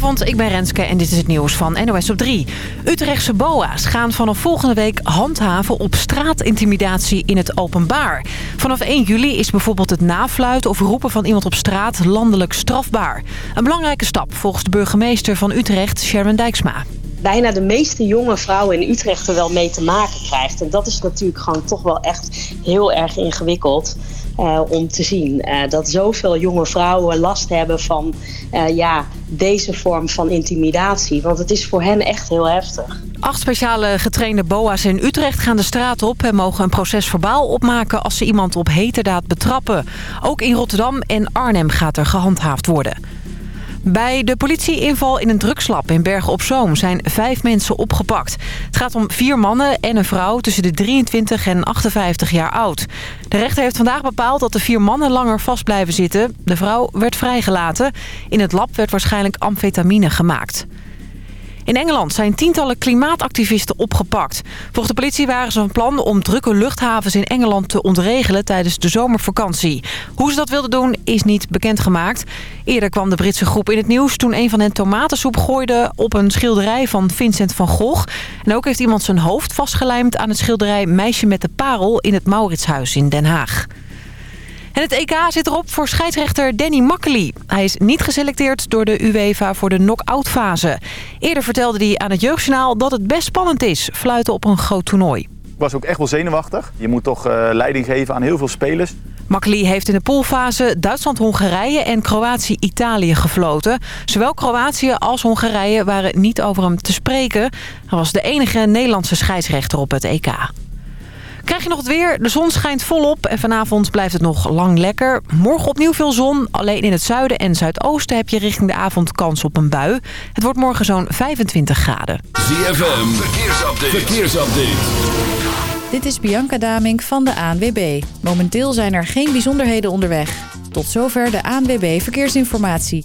Goedenavond, ik ben Renske en dit is het nieuws van NOS op 3. Utrechtse boa's gaan vanaf volgende week handhaven op straatintimidatie in het openbaar. Vanaf 1 juli is bijvoorbeeld het nafluiten of roepen van iemand op straat landelijk strafbaar. Een belangrijke stap volgens de burgemeester van Utrecht, Sharon Dijksma bijna de meeste jonge vrouwen in Utrecht er wel mee te maken krijgt. En dat is natuurlijk gewoon toch wel echt heel erg ingewikkeld. Uh, om te zien uh, dat zoveel jonge vrouwen last hebben van uh, ja, deze vorm van intimidatie. Want het is voor hen echt heel heftig. Acht speciale getrainde boa's in Utrecht gaan de straat op... en mogen een proces verbaal opmaken als ze iemand op heterdaad betrappen. Ook in Rotterdam en Arnhem gaat er gehandhaafd worden. Bij de politieinval in een drugslab in Bergen op Zoom zijn vijf mensen opgepakt. Het gaat om vier mannen en een vrouw tussen de 23 en 58 jaar oud. De rechter heeft vandaag bepaald dat de vier mannen langer vast blijven zitten. De vrouw werd vrijgelaten. In het lab werd waarschijnlijk amfetamine gemaakt. In Engeland zijn tientallen klimaatactivisten opgepakt. Volgens de politie waren ze van plan om drukke luchthavens in Engeland te ontregelen tijdens de zomervakantie. Hoe ze dat wilden doen is niet bekendgemaakt. Eerder kwam de Britse groep in het nieuws toen een van hen tomatensoep gooide op een schilderij van Vincent van Gogh. En ook heeft iemand zijn hoofd vastgelijmd aan het schilderij Meisje met de Parel in het Mauritshuis in Den Haag. En het EK zit erop voor scheidsrechter Danny Makkely. Hij is niet geselecteerd door de UEFA voor de knock-out fase. Eerder vertelde hij aan het Jeugdjournaal dat het best spannend is... fluiten op een groot toernooi. Ik was ook echt wel zenuwachtig. Je moet toch uh, leiding geven aan heel veel spelers. Makkely heeft in de poolfase Duitsland-Hongarije en Kroatië-Italië gefloten. Zowel Kroatië als Hongarije waren niet over hem te spreken. Hij was de enige Nederlandse scheidsrechter op het EK. Krijg je nog het weer? De zon schijnt volop en vanavond blijft het nog lang lekker. Morgen opnieuw veel zon. Alleen in het zuiden en zuidoosten heb je richting de avond kans op een bui. Het wordt morgen zo'n 25 graden. ZFM, verkeersupdate. verkeersupdate. Dit is Bianca Damink van de ANWB. Momenteel zijn er geen bijzonderheden onderweg. Tot zover de ANWB Verkeersinformatie.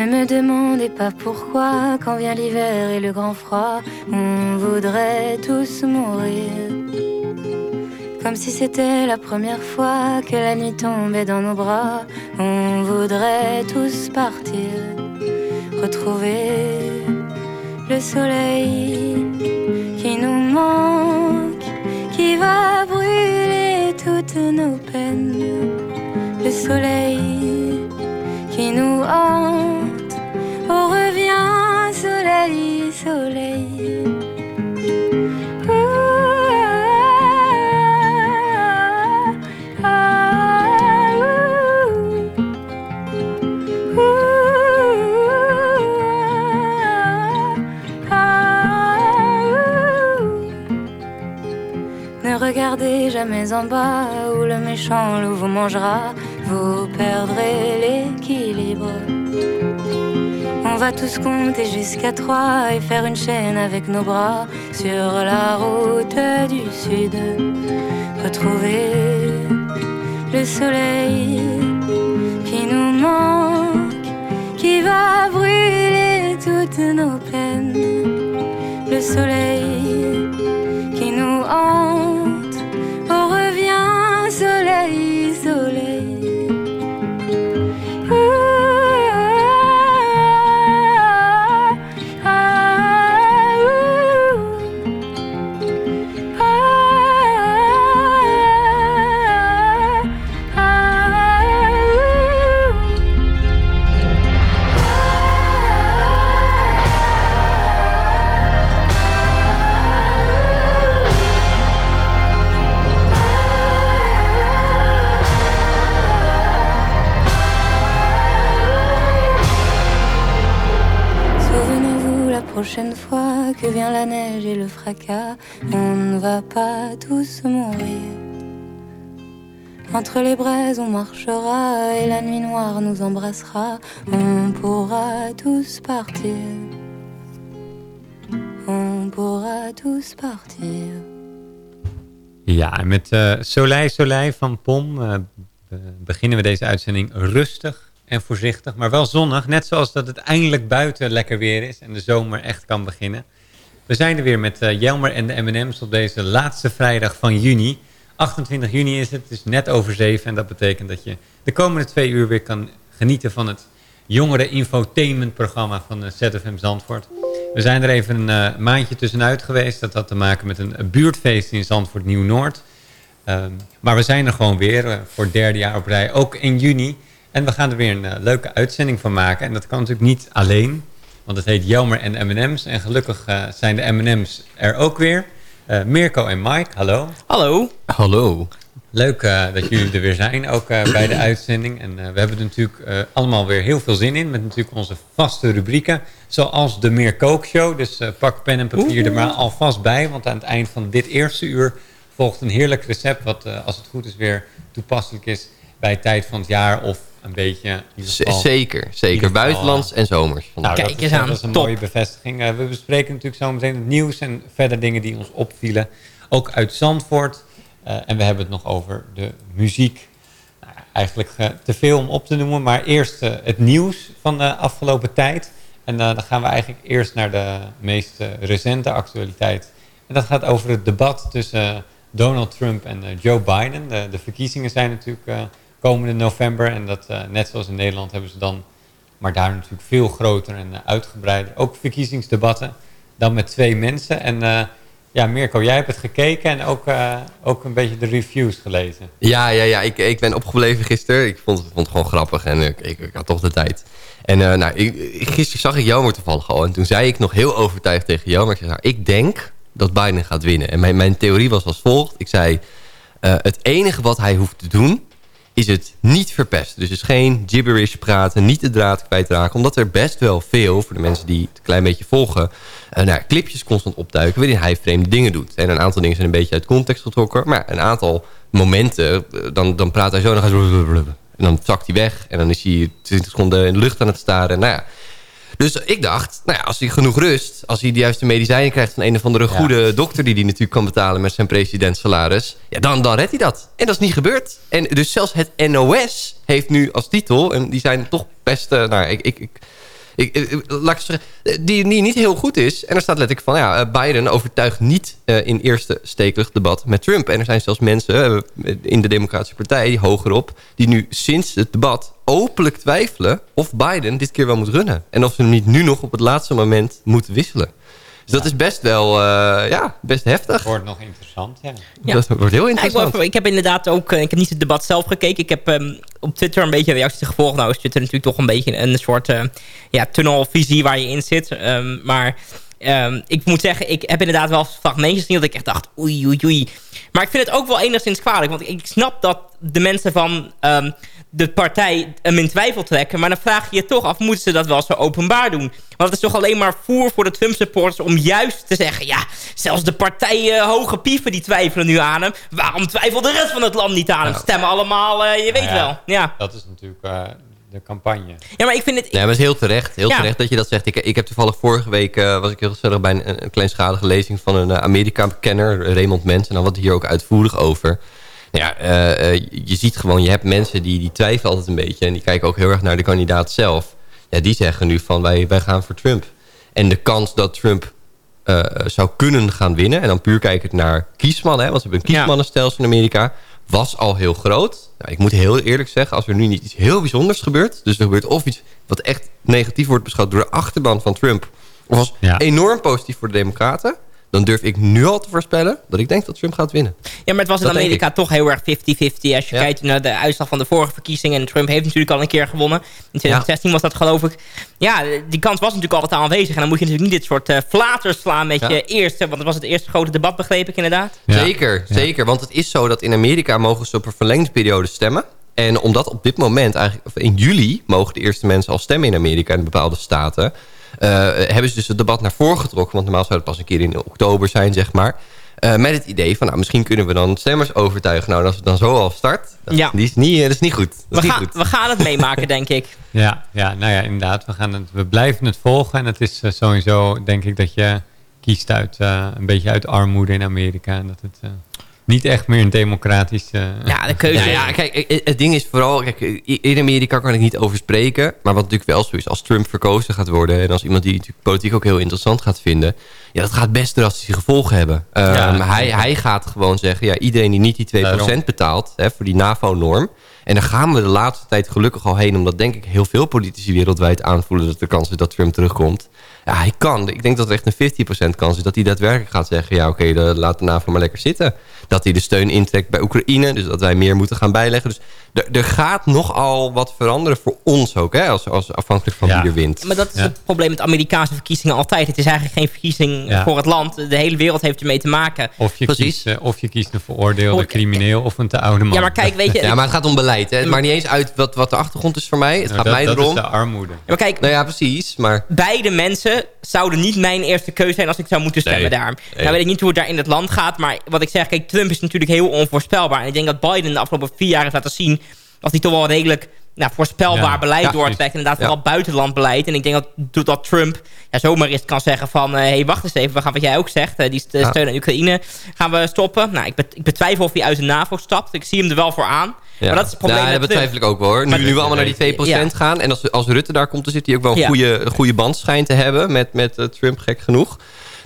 Ne me demandez pas pourquoi, quand vient l'hiver et le grand froid, on voudrait tous mourir. Comme si c'était la première fois que la nuit tombait dans nos bras, on voudrait tous partir, retrouver le soleil qui nous manque, qui va brûler toutes nos peines. En bas où le méchant loup vous mangera, vous perdrez l'équilibre. On va tous compter jusqu'à trois et faire une chaîne avec nos bras sur la route du sud. Retrouver le soleil qui nous manque, qui va brûler toutes nos peines. Le soleil que vient la neige et le fracas, on ne va pas tous mourir. Entre les braises, on marchera et la nuit noire nous embrassera. On pourra tous partir. On pourra tous partir. Ja, met uh, Soleil Soleil van POM uh, beginnen we deze uitzending rustig en voorzichtig, maar wel zonnig. Net zoals dat het eindelijk buiten lekker weer is en de zomer echt kan beginnen. We zijn er weer met uh, Jelmer en de M&M's op deze laatste vrijdag van juni. 28 juni is het, het is net over zeven en dat betekent dat je de komende twee uur weer kan genieten van het jongere infotainment programma van ZFM Zandvoort. We zijn er even een uh, maandje tussenuit geweest. Dat had te maken met een, buurtfeest in Zandvoort Nieuw-Noord. Um, maar we zijn er gewoon weer uh, voor het derde jaar op rij, ook in juni. En we gaan er weer een uh, leuke uitzending van maken. En dat kan natuurlijk niet alleen, want het heet Jelmer en M&M's. En gelukkig zijn de M&M's er ook weer. Mirko en Mike, hallo. Hallo. Hallo. Leuk uh, dat jullie er weer zijn, ook uh, bij de uitzending. En uh, we hebben er natuurlijk allemaal weer heel veel zin in. Met natuurlijk onze vaste rubrieken. Zoals de Meer Kook Show. Dus pak pen en papier er maar alvast bij. Want aan het eind van dit eerste uur volgt een heerlijk recept. Wat als het goed is weer toepasselijk is bij tijd van het jaar. Of een beetje... Geval, zeker, zeker. Buitenlands en zomers. Nou, Kijk dat eens is, aan. Dat is een Top. mooie bevestiging. we bespreken natuurlijk zo meteen het nieuws. En verder dingen die ons opvielen. Ook uit Zandvoort. Uh, en we hebben het nog over de muziek. Nou, eigenlijk uh, te veel om op te noemen. Maar eerst uh, het nieuws van de afgelopen tijd. En dan gaan we eigenlijk eerst naar de meest recente actualiteit. En dat gaat over het debat tussen Donald Trump en Joe Biden. De, de, verkiezingen zijn natuurlijk komende november. En dat net zoals in Nederland hebben ze dan... maar daar natuurlijk veel groter en uitgebreider... ook verkiezingsdebatten dan met twee mensen. En ja, Mirko, jij hebt het gekeken en ook, ook een beetje de reviews gelezen. Ja, ja, ja ik, ik ben opgebleven gisteren. Ik vond, vond het gewoon grappig en ik, ik, had toch de tijd. En nou, ik, gisteren zag ik Jelmer toevallig al. En toen zei ik nog heel overtuigd tegen Jelmer... Ik, zei, nou, ik denk dat Biden gaat winnen. En mijn, mijn theorie was als volgt. Ik zei, het enige wat hij hoeft te doen... is het niet verpesten. Dus is geen gibberish praten, niet de draad kwijtraken. Omdat er best wel veel, voor de mensen die het een klein beetje volgen... Uh, nou, clipjes constant opduiken waarin hij vreemde dingen doet. En een aantal dingen zijn een beetje uit context getrokken. Maar een aantal momenten, dan, dan praat hij zo en dan gaat. En dan zakt hij weg en dan is hij 20 seconden in de lucht aan het staren. Nou ja. Dus ik dacht, nou ja, als hij genoeg rust... als hij de juiste medicijnen krijgt van een of andere goede dokter... die hij natuurlijk kan betalen met zijn presidentssalaris... Ja, dan, dan redt hij dat. En dat is niet gebeurd. En dus zelfs het NOS heeft nu als titel... en die zijn toch best... Uh, nou, ik, ik, ik ik, ik, laat ik zeggen, die, die niet heel goed is. En er staat letterlijk van, ja, Biden overtuigt niet uh, in eerste stekelig debat met Trump. En er zijn zelfs mensen uh, in de Democratische Partij, hogerop... die nu sinds het debat openlijk twijfelen of Biden dit keer wel moet runnen. En of ze hem niet nu nog op het laatste moment moeten wisselen. Dus dat is best wel, uh, ja, best heftig. Het wordt nog interessant, ja. ja. Dat wordt heel interessant. Ja, ik, ik, heb inderdaad ook, ik heb niet het debat zelf gekeken. Ik heb um, op Twitter een beetje reacties gevolgd. Nou is Twitter natuurlijk toch een beetje een soort uh, ja, tunnelvisie waar je in zit. Um, maar um, ik moet zeggen, ik heb inderdaad wel fragmentjes gezien dat ik echt dacht, oei, oei, oei. Maar ik vind het ook wel enigszins kwalijk. Want ik snap dat de mensen van de partij hem in twijfel trekken. Maar dan vraag je je toch af, moeten ze dat wel zo openbaar doen? Want het is toch alleen maar voer voor de Trump-supporters om juist te zeggen... ja, zelfs de partijen hoge pieven die twijfelen nu aan hem. Waarom twijfelt de rest van het land niet aan hem? Stemmen allemaal, uh, je weet Nou ja, wel. Ja. Dat is natuurlijk uh, de campagne. Ja, maar ik vind het... Nee, maar het is heel terecht. Heel ja. terecht dat je dat zegt. Ik, ik heb toevallig vorige week... Uh, was ik heel gezellig bij een, een kleinschalige lezing... van een Amerika-kenner, Raymond Mens. En dan wat hier ook uitvoerig over... Ja, uh, uh, je ziet gewoon, je hebt mensen die, die twijfelen altijd een beetje. En die kijken ook heel erg naar de kandidaat zelf. Ja, die zeggen nu van wij, wij gaan voor Trump. En de kans dat Trump uh, zou kunnen gaan winnen... en dan puur kijkend naar kiesmannen... Hè, want ze hebben een kiesmannenstelsel in Amerika... was al heel groot. Nou, ik moet heel eerlijk zeggen, als er nu niet iets heel bijzonders gebeurt... dus er gebeurt of iets wat echt negatief wordt beschouwd... door de achterban van Trump... of was ja. enorm positief voor de democraten dan durf ik nu al te voorspellen dat ik denk dat Trump gaat winnen. Ja, maar het was in dat Amerika toch heel erg 50-50. Als je ja. kijkt naar de uitslag van de vorige verkiezingen... en Trump heeft natuurlijk al een keer gewonnen. In 2016 ja. was dat geloof ik. Ja, die kans was natuurlijk altijd aanwezig. En dan moet je natuurlijk niet dit soort uh, flaters slaan met ja. je eerste... want het was het eerste grote debat, begreep ik inderdaad. Zeker, zeker. Want het is zo dat in Amerika mogen ze op een verlengingsperiode stemmen. En omdat op dit moment, eigenlijk in juli... mogen de eerste mensen al stemmen in Amerika in bepaalde staten... eh, hebben ze dus het debat naar voren getrokken. Want normaal zou het pas een keer in oktober zijn, zeg maar. Eh, met het idee van, nou, misschien kunnen we dan stemmers overtuigen. Nou, als het dan zo al start, dat, Ja. die is niet, eh, dat is niet goed. Dat We is niet gaan, goed. we gaan het meemaken, denk ik. Ja, ja, nou ja, inderdaad. We, gaan het, we blijven het volgen. En het is sowieso, denk ik, dat je kiest uit eh, een beetje uit armoede in Amerika. En dat het eh, niet echt meer een democratisch... eh, Ja, de keuze. Ja, ja, kijk, het ding is vooral... Kijk, in Amerika kan ik niet over spreken. Maar wat natuurlijk wel zo is, als Trump verkozen gaat worden... en als iemand die natuurlijk politiek ook heel interessant gaat vinden... ja, dat gaat best drastische gevolgen hebben. Ehm, Ja, hij, hij gaat gewoon zeggen... ja, iedereen die niet die 2% Daarom. betaalt hè, voor die NAVO-norm... en daar gaan we de laatste tijd gelukkig al heen... omdat denk ik heel veel politici wereldwijd aanvoelen... dat de kans is dat Trump terugkomt... Ja, hij kan. Ik denk dat er echt een 50% kans is dat hij daadwerkelijk gaat zeggen... ja, oké, de- laat de NAVO maar lekker zitten. Dat hij de steun intrekt bij Oekraïne. Dus dat wij meer moeten gaan bijleggen. Dus er, gaat nogal wat veranderen voor ons ook. Hè, als, als afhankelijk van Ja. wie er wint. Maar dat is Ja. het probleem met Amerikaanse verkiezingen altijd. Het is eigenlijk geen verkiezing Ja. voor het land. De hele wereld heeft ermee te maken. Of je, Precies. kiest, eh, of je kiest een veroordeelde crimineel of een te oude man. Ja, maar kijk, weet je... Ja, maar het gaat om beleid. Hè. Het maakt niet eens uit wat, wat de achtergrond is voor mij. Het Nou, gaat dat, mij dat erom. is de armoede. Ja, maar kijk, Nou ja, precies. Maar beide mensen zouden niet mijn eerste keuze zijn als ik zou moeten stemmen Nee. daar. Nee. Nou weet ik niet hoe het daar in het land gaat, maar wat ik zeg, kijk, Trump is natuurlijk heel onvoorspelbaar. En ik denk dat Biden de afgelopen vier jaar heeft laten zien dat hij toch wel redelijk nou, voorspelbaar Ja, beleid ja, doortrekt. Inderdaad, Ja. vooral buitenlandbeleid. En ik denk dat, dat Trump ja, zomaar eens kan zeggen van... hé, hey, wacht eens even, we gaan wat jij ook zegt. eh, die st- Ja. steun aan Oekraïne gaan we stoppen. Nou, ik, bet- ik betwijfel of hij uit de NAVO stapt. Ik zie hem er wel voor aan. Ja. Maar dat is het probleem met dat betwijfel ik ook wel hoor. Nu, nu we allemaal naar die 2% Ja. gaan. En als, als Rutte daar komt, dan zit hij ook wel een Ja. goede, goede band schijnt te hebben met, met eh, Trump, gek genoeg.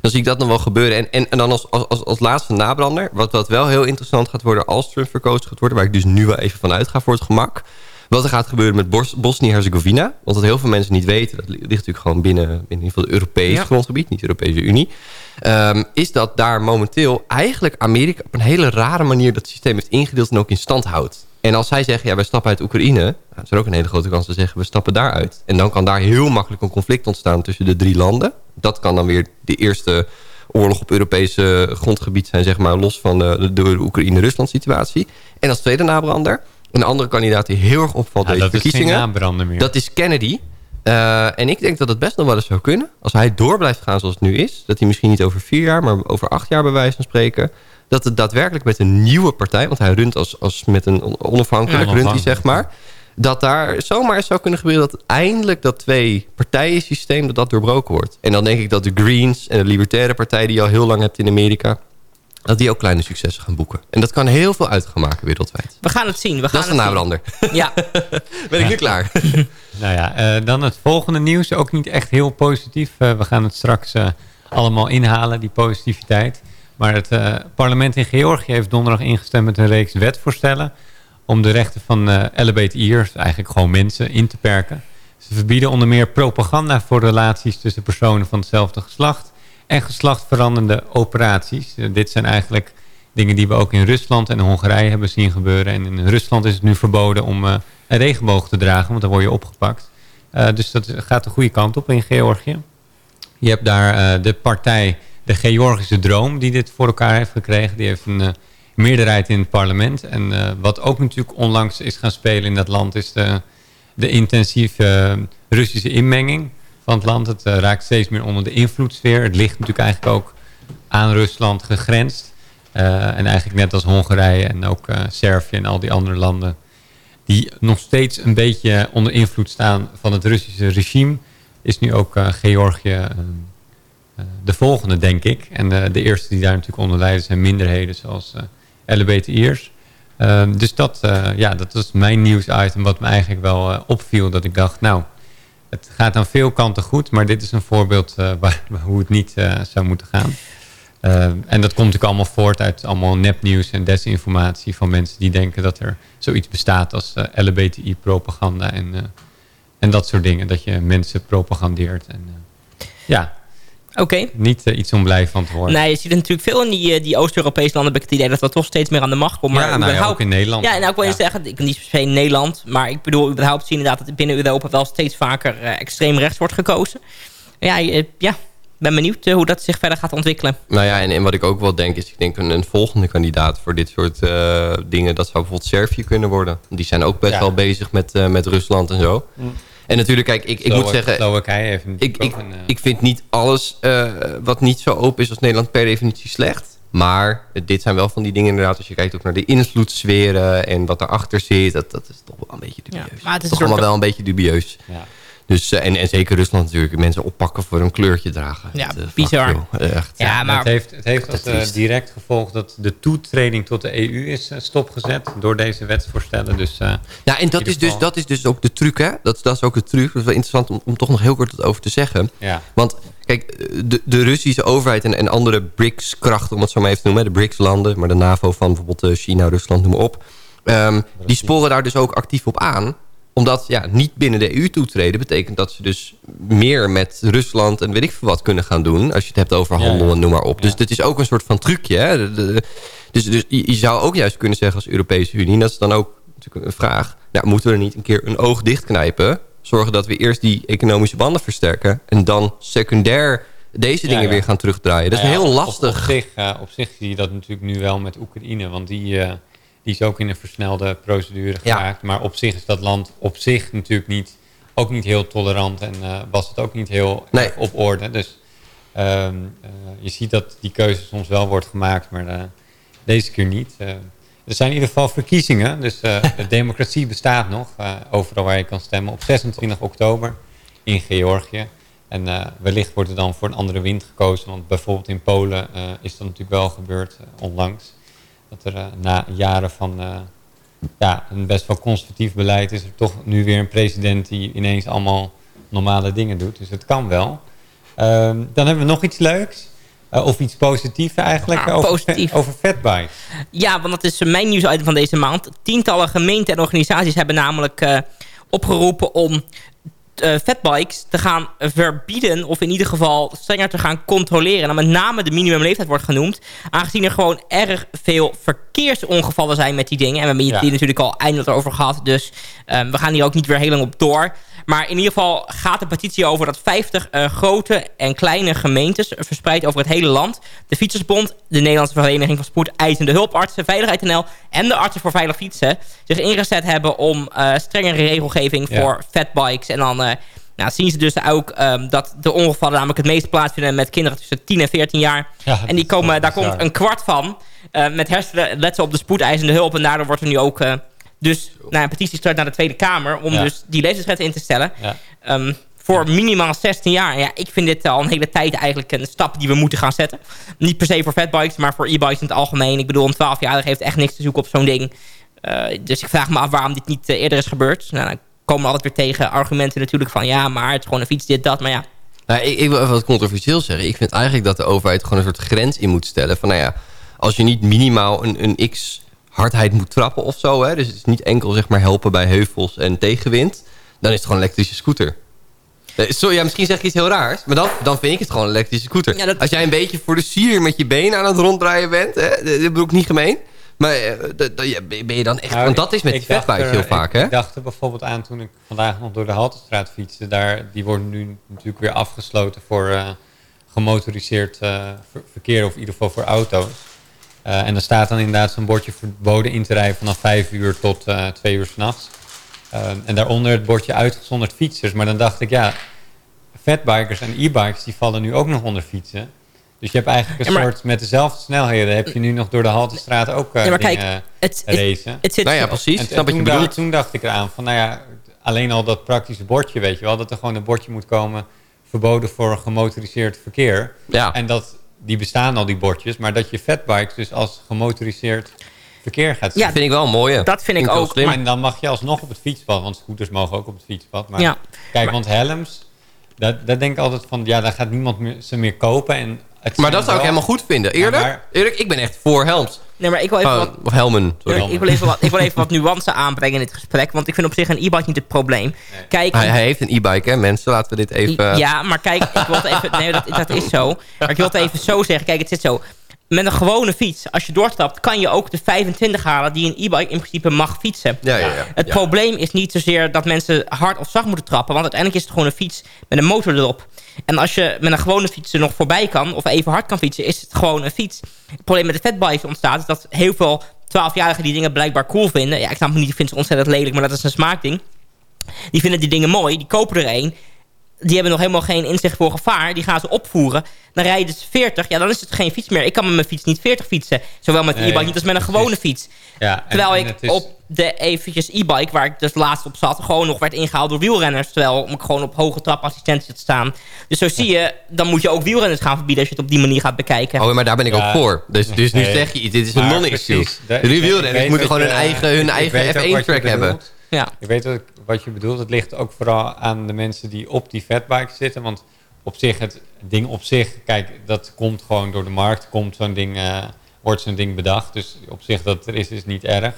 Dan zie ik dat nog wel gebeuren. En, en, en dan als, als, als, als laatste nabrander, wat, wat wel heel interessant gaat worden als Trump verkozen gaat worden, waar ik dus nu wel even van uitga voor het gemak. Wat er gaat gebeuren met Bos- Bosnië-Herzegovina. Want wat heel veel mensen niet weten, dat li- ligt natuurlijk gewoon binnen, binnen in ieder geval het Europees Ja. grondgebied, niet de Europese Unie. ehm, is dat daar momenteel eigenlijk Amerika op een hele rare manier dat systeem heeft ingedeeld en ook in stand houdt. En als zij zeggen, ja, wij stappen uit Oekraïne... Nou, is er ook een hele grote kans te zeggen, we stappen daaruit. En dan kan daar heel makkelijk een conflict ontstaan tussen de drie landen. Dat kan dan weer de eerste oorlog op Europese grondgebied zijn... zeg maar, los van de, de, de Oekraïne-Rusland situatie. En als tweede nabrander, een andere kandidaat die heel erg opvalt Ja, deze dat is geen verkiezingen... nabrander meer. Dat is Kennedy. Eh, en ik denk dat het best nog wel eens zou kunnen. Als hij door blijft gaan zoals het nu is. Dat hij misschien niet over vier jaar, maar over acht jaar bij wijze van spreken. Dat het daadwerkelijk met een nieuwe partij. Want hij runt als, als met een on- onafhankelijk, Ja, runt hij zeg maar. Dat daar zomaar zou kunnen gebeuren dat eindelijk dat twee partijen systeem dat dat doorbroken wordt. En dan denk ik dat de Greens en de Libertaire Partij die je al heel lang hebt in Amerika. Dat die ook kleine successen gaan boeken. En dat kan heel veel uit gaan maken wereldwijd. We gaan het zien. We gaan Dat is zien. nabrander. Ja, Ben ik nu klaar? Nou ja, eh, dan het volgende nieuws. Ook niet echt heel positief. Eh, we gaan het straks eh, allemaal inhalen, die positiviteit. Maar het eh, parlement in Georgië heeft donderdag ingestemd met een reeks wetvoorstellen... om de rechten van eh LBTI'ers, eigenlijk gewoon mensen, in te perken. Ze verbieden onder meer propaganda voor relaties tussen personen van hetzelfde geslacht... en geslachtveranderende operaties. Eh, dit zijn eigenlijk dingen die we ook in Rusland en Hongarije hebben zien gebeuren. En in Rusland is het nu verboden om een regenboog te dragen, want dan word je opgepakt. Dus dat gaat de goede kant op in Georgië. Je hebt daar de partij, de Georgische Droom, die dit voor elkaar heeft gekregen. Die heeft een eh, meerderheid in het parlement. En eh, wat ook natuurlijk onlangs is gaan spelen in dat land... is de, de intensieve eh, Russische inmenging van het land. Het raakt steeds meer onder de invloedssfeer. Het ligt natuurlijk eigenlijk ook aan Rusland gegrensd. En eigenlijk net als Hongarije en ook Servië en al die andere landen... die nog steeds een beetje onder invloed staan van het Russische regime... is nu ook Georgië de volgende, denk ik. En eh, de eerste die daar natuurlijk onder lijden zijn minderheden zoals eh LBTI'ers. Eh, dus dat, eh, ja, dat was mijn nieuwsitem wat me eigenlijk wel eh, opviel. Dat ik dacht, nou, het gaat aan veel kanten goed... maar dit is een voorbeeld eh, waar, hoe het niet eh, zou moeten gaan. Uh, en dat komt natuurlijk allemaal voort uit allemaal nepnieuws en desinformatie van mensen die denken dat er zoiets bestaat als uh, LBTI-propaganda en, en dat soort dingen. Dat je mensen propagandeert. En, ja, Oké. niet iets om blij van te worden. Nee, je ziet het natuurlijk veel in die, die Oost-Europese landen. Heb ik het idee dat we toch steeds meer aan de macht komen. Ja, nou ja, ook in Nederland. Ja, en ook wel eens zeggen, ik niet per se in Nederland. Maar ik bedoel, überhaupt zien inderdaad dat binnen Europa wel steeds vaker extreem rechts wordt gekozen. Ja, ja, ben benieuwd hoe dat zich verder gaat ontwikkelen. Nou ja, en, en wat ik ook wel denk is... ik denk een, een volgende kandidaat voor dit soort uh, dingen... dat zou bijvoorbeeld Servië kunnen worden. Die zijn ook best ja. wel bezig met, uh, met Rusland en zo. Mm. En natuurlijk, kijk, ik, ik moet zeggen... Heeft ik, ik, een, eh, ik vind niet alles eh, wat niet zo open is als Nederland per definitie slecht. Maar eh, dit zijn wel van die dingen inderdaad, als je kijkt ook naar de invloedssferen en wat daarachter zit, dat, dat is toch wel een beetje dubieus. maar het is toch allemaal wel een beetje dubieus. Ja. Dus, eh, en, en zeker Rusland natuurlijk, mensen oppakken voor een kleurtje dragen. Ja, Dat, eh, bizar. Echt. Ja, maar- Het heeft, het heeft als eh, direct gevolg dat de toetreding tot de EU is stopgezet door deze wetsvoorstellen. Dus, eh, Ja, en dat is, dus, dat is dus ook de truc, hè? Dat, dat is ook de truc. Dat is wel interessant om, om toch nog heel kort wat over te zeggen. Ja. Want kijk, de, de Russische overheid en, en andere BRICS-krachten, om het zo maar even te noemen, de BRICS-landen, maar de NAVO van bijvoorbeeld China, Rusland, noem maar op. ehm, die sporen daar dus ook actief op aan omdat ja, niet binnen de EU toetreden betekent dat ze dus meer met Rusland en weet ik veel wat kunnen gaan doen. Als je het hebt over handel ja. en noem maar op. Dus dit is ook een soort van trucje. Hè? De- de- dus dus je, je zou ook juist kunnen zeggen als Europese Unie, en dat is dan ook natuurlijk een vraag. Nou, moeten we er niet een keer een oog dichtknijpen? Zorgen dat we eerst die economische banden versterken en dan secundair deze dingen ja. weer gaan terugdraaien. Dat is Nou heel lastig. Op, op zich, op zich zie je dat natuurlijk nu wel met Oekraïne. Want die, eh, die is ook in een versnelde procedure Ja. geraakt. Maar op zich is dat land op zich natuurlijk niet, ook niet heel tolerant. En eh, was het ook niet heel Nee. op orde. Dus ehm, eh, je ziet dat die keuze soms wel wordt gemaakt. Maar eh, deze keer niet. Er zijn in ieder geval verkiezingen. Dus de democratie bestaat nog. overal waar je kan stemmen. Op 26 oktober in Georgië. En wellicht wordt er dan voor een andere wind gekozen. Want bijvoorbeeld in Polen is dat natuurlijk wel gebeurd onlangs. Dat er eh, na jaren van eh, ja, een best wel conservatief beleid... is er toch nu weer een president die ineens allemaal normale dingen doet. Dus het kan wel. Ehm, dan hebben we nog iets leuks. Eh, of iets positiefs eigenlijk. Ah, over, positief. Over. Ja, want dat is mijn nieuwsitem van deze maand. Tientallen gemeenten en organisaties hebben namelijk opgeroepen om eh, fatbikes te gaan verbieden... of in ieder geval strenger te gaan controleren. En met name de minimumleeftijd wordt genoemd... aangezien er gewoon erg veel verkeersongevallen zijn met die dingen. En we hebben het hier natuurlijk al eindelijk over gehad... dus eh, we gaan hier ook niet weer heel lang op door... Maar in ieder geval gaat de petitie over dat 50 eh, grote en kleine gemeentes... verspreid over het hele land... de Fietsersbond, de Nederlandse Vereniging van Spoedeisende Hulpartsen... Veiligheid NL en de Artsen voor Veilig Fietsen... zich ingezet hebben om eh, strengere regelgeving Ja. voor fatbikes. En dan eh, nou, zien ze dus ook ehm, dat de ongevallen namelijk het meest plaatsvinden... met kinderen tussen 10 en 14 jaar. Ja, en die komen, daar bizar. komt een kwart van... met hersenletsel op de spoedeisende hulp. En daardoor wordt er nu ook... dus nou, een petitie start naar de Tweede Kamer... om Ja. dus die leeftijdsgrens in te stellen. Ja. Ehm, voor minimaal 16 jaar. Ja, ik vind dit al een hele tijd eigenlijk een stap die we moeten gaan zetten. Niet per se voor fatbikes, maar voor e-bikes in het algemeen. Ik bedoel, een 12-jarige heeft echt niks te zoeken op zo'n ding. Eh, dus ik vraag me af waarom dit niet eh, eerder is gebeurd. Nou, dan komen we altijd weer tegen argumenten natuurlijk van... ja, maar het is gewoon een fiets, dit, dat. Maar ja, Nou, ik, ik wil even wat controversieel zeggen. Ik vind eigenlijk dat de overheid gewoon een soort grens in moet stellen. Van nou ja, als je niet minimaal een, een x hardheid moet trappen of zo. Hè, dus het is niet enkel zeg maar helpen bij heuvels en tegenwind. Dan is het gewoon een elektrische scooter. Eh, Sorry, ja, misschien zeg ik iets heel raars. Maar dan, dan vind ik het gewoon een elektrische scooter. Ja, dat- Als jij een beetje voor de sier met je benen aan het ronddraaien bent. Hè, dat bedoel ik niet gemeen. Maar eh, ben je dan echt... Nou, want dat is met die er- heel vaak, ik, hè? Ik dacht er bijvoorbeeld aan toen ik vandaag nog door de Haltestraat fietste. Daar, die worden nu natuurlijk weer afgesloten voor eh, gemotoriseerd eh, ver- verkeer. Of in ieder geval voor auto's. Eh, en er staat dan inderdaad zo'n bordje verboden in te rijden vanaf 5 uur tot eh 2 uur s'nachts. Uh, en daaronder het bordje uitgezonderd fietsers. Maar dan dacht ik, ja, fatbikers en e-bikes die vallen nu ook nog onder fietsen. Dus je hebt eigenlijk een Ja, maar- soort, met dezelfde snelheden heb je nu nog door de Haltestraat ook eh ja maar kijk, het, het, racen. het zit... Nou ja, precies. En, Snap en wat je toen, bedoelt. dacht, toen dacht ik eraan van, nou ja, alleen al dat praktische bordje, weet je wel, dat er gewoon een bordje moet komen verboden voor gemotoriseerd verkeer. Ja. En dat, die bestaan al, die bordjes, maar dat je fatbikes dus als gemotoriseerd verkeer gaat zien. Ja, Dat vind ik wel een mooie. dat vind ik ook. slim. Maar, En dan mag je alsnog op het fietspad, want scooters mogen ook op het fietspad. Maar Ja. kijk, Maar- want helms, daar, daar denk ik altijd van, ja, daar gaat niemand meer, ze meer kopen. En Maar dat zou ik helemaal goed vinden. Eerlijk? Ja, maar- Eerlijk, ik ben echt voor helms. nee, maar ik wil even Oh, wat... of helmen, sorry. Ik wil, even wat, ik wil even wat nuance aanbrengen in dit gesprek. Want ik vind op zich een e-bike niet het probleem. Kijk, Hij, hij heeft een e-bike, hè mensen? Laten we dit even... Ja, maar kijk, ik wil het even... Nee, dat, dat is zo. Maar ik wil het even zo zeggen. Kijk, het zit zo. Met een gewone fiets, als je doorstapt... kan je ook de 25 halen die een e-bike in principe mag fietsen. Ja, ja, ja. Het probleem is niet zozeer dat mensen hard of zacht moeten trappen. Want uiteindelijk is het gewoon een fiets met een motor erop. En als je met een gewone fiets er nog voorbij kan... of even hard kan fietsen, is het gewoon een fiets. Het probleem met de fatbikes ontstaat... is dat heel veel 12-jarigen die dingen blijkbaar cool vinden. Ja, ik snap het niet, ik vind ze ontzettend lelijk... maar dat is een smaakding. Die vinden die dingen mooi, die kopen er een die hebben nog helemaal geen inzicht voor gevaar. Die gaan ze opvoeren. Dan rijden ze 40. Ja, dan is het geen fiets meer. Ik kan met mijn fiets niet 40 fietsen. Zowel met Nee, e-bike niet als met een gewone fiets. Ja, Terwijl en ik is- op de eventjes e-bike, waar ik dus laatst op zat... gewoon nog werd ingehaald door wielrenners. Terwijl ik gewoon op hoge trapassistentie zit te staan. Dus zo zie je, dan moet je ook wielrenners gaan verbieden... als je het op die manier gaat bekijken. Oh, maar daar ben ik Ja. ook voor. Dus, dus nu Nee. zeg je iets, dit is een non-issue. ik ik wielrenners moeten gewoon hun eigen, hun ik- ik eigen weet ook wat je F1-track hebben. Ja. Ik weet ook wat je bedoelt. Het ligt ook vooral aan de mensen die op die fatbike zitten. Want op zich, het ding op zich, kijk, dat komt gewoon door de markt. Komt zo'n ding, eh, wordt zo'n ding bedacht. Dus op zich, dat er is, is niet erg.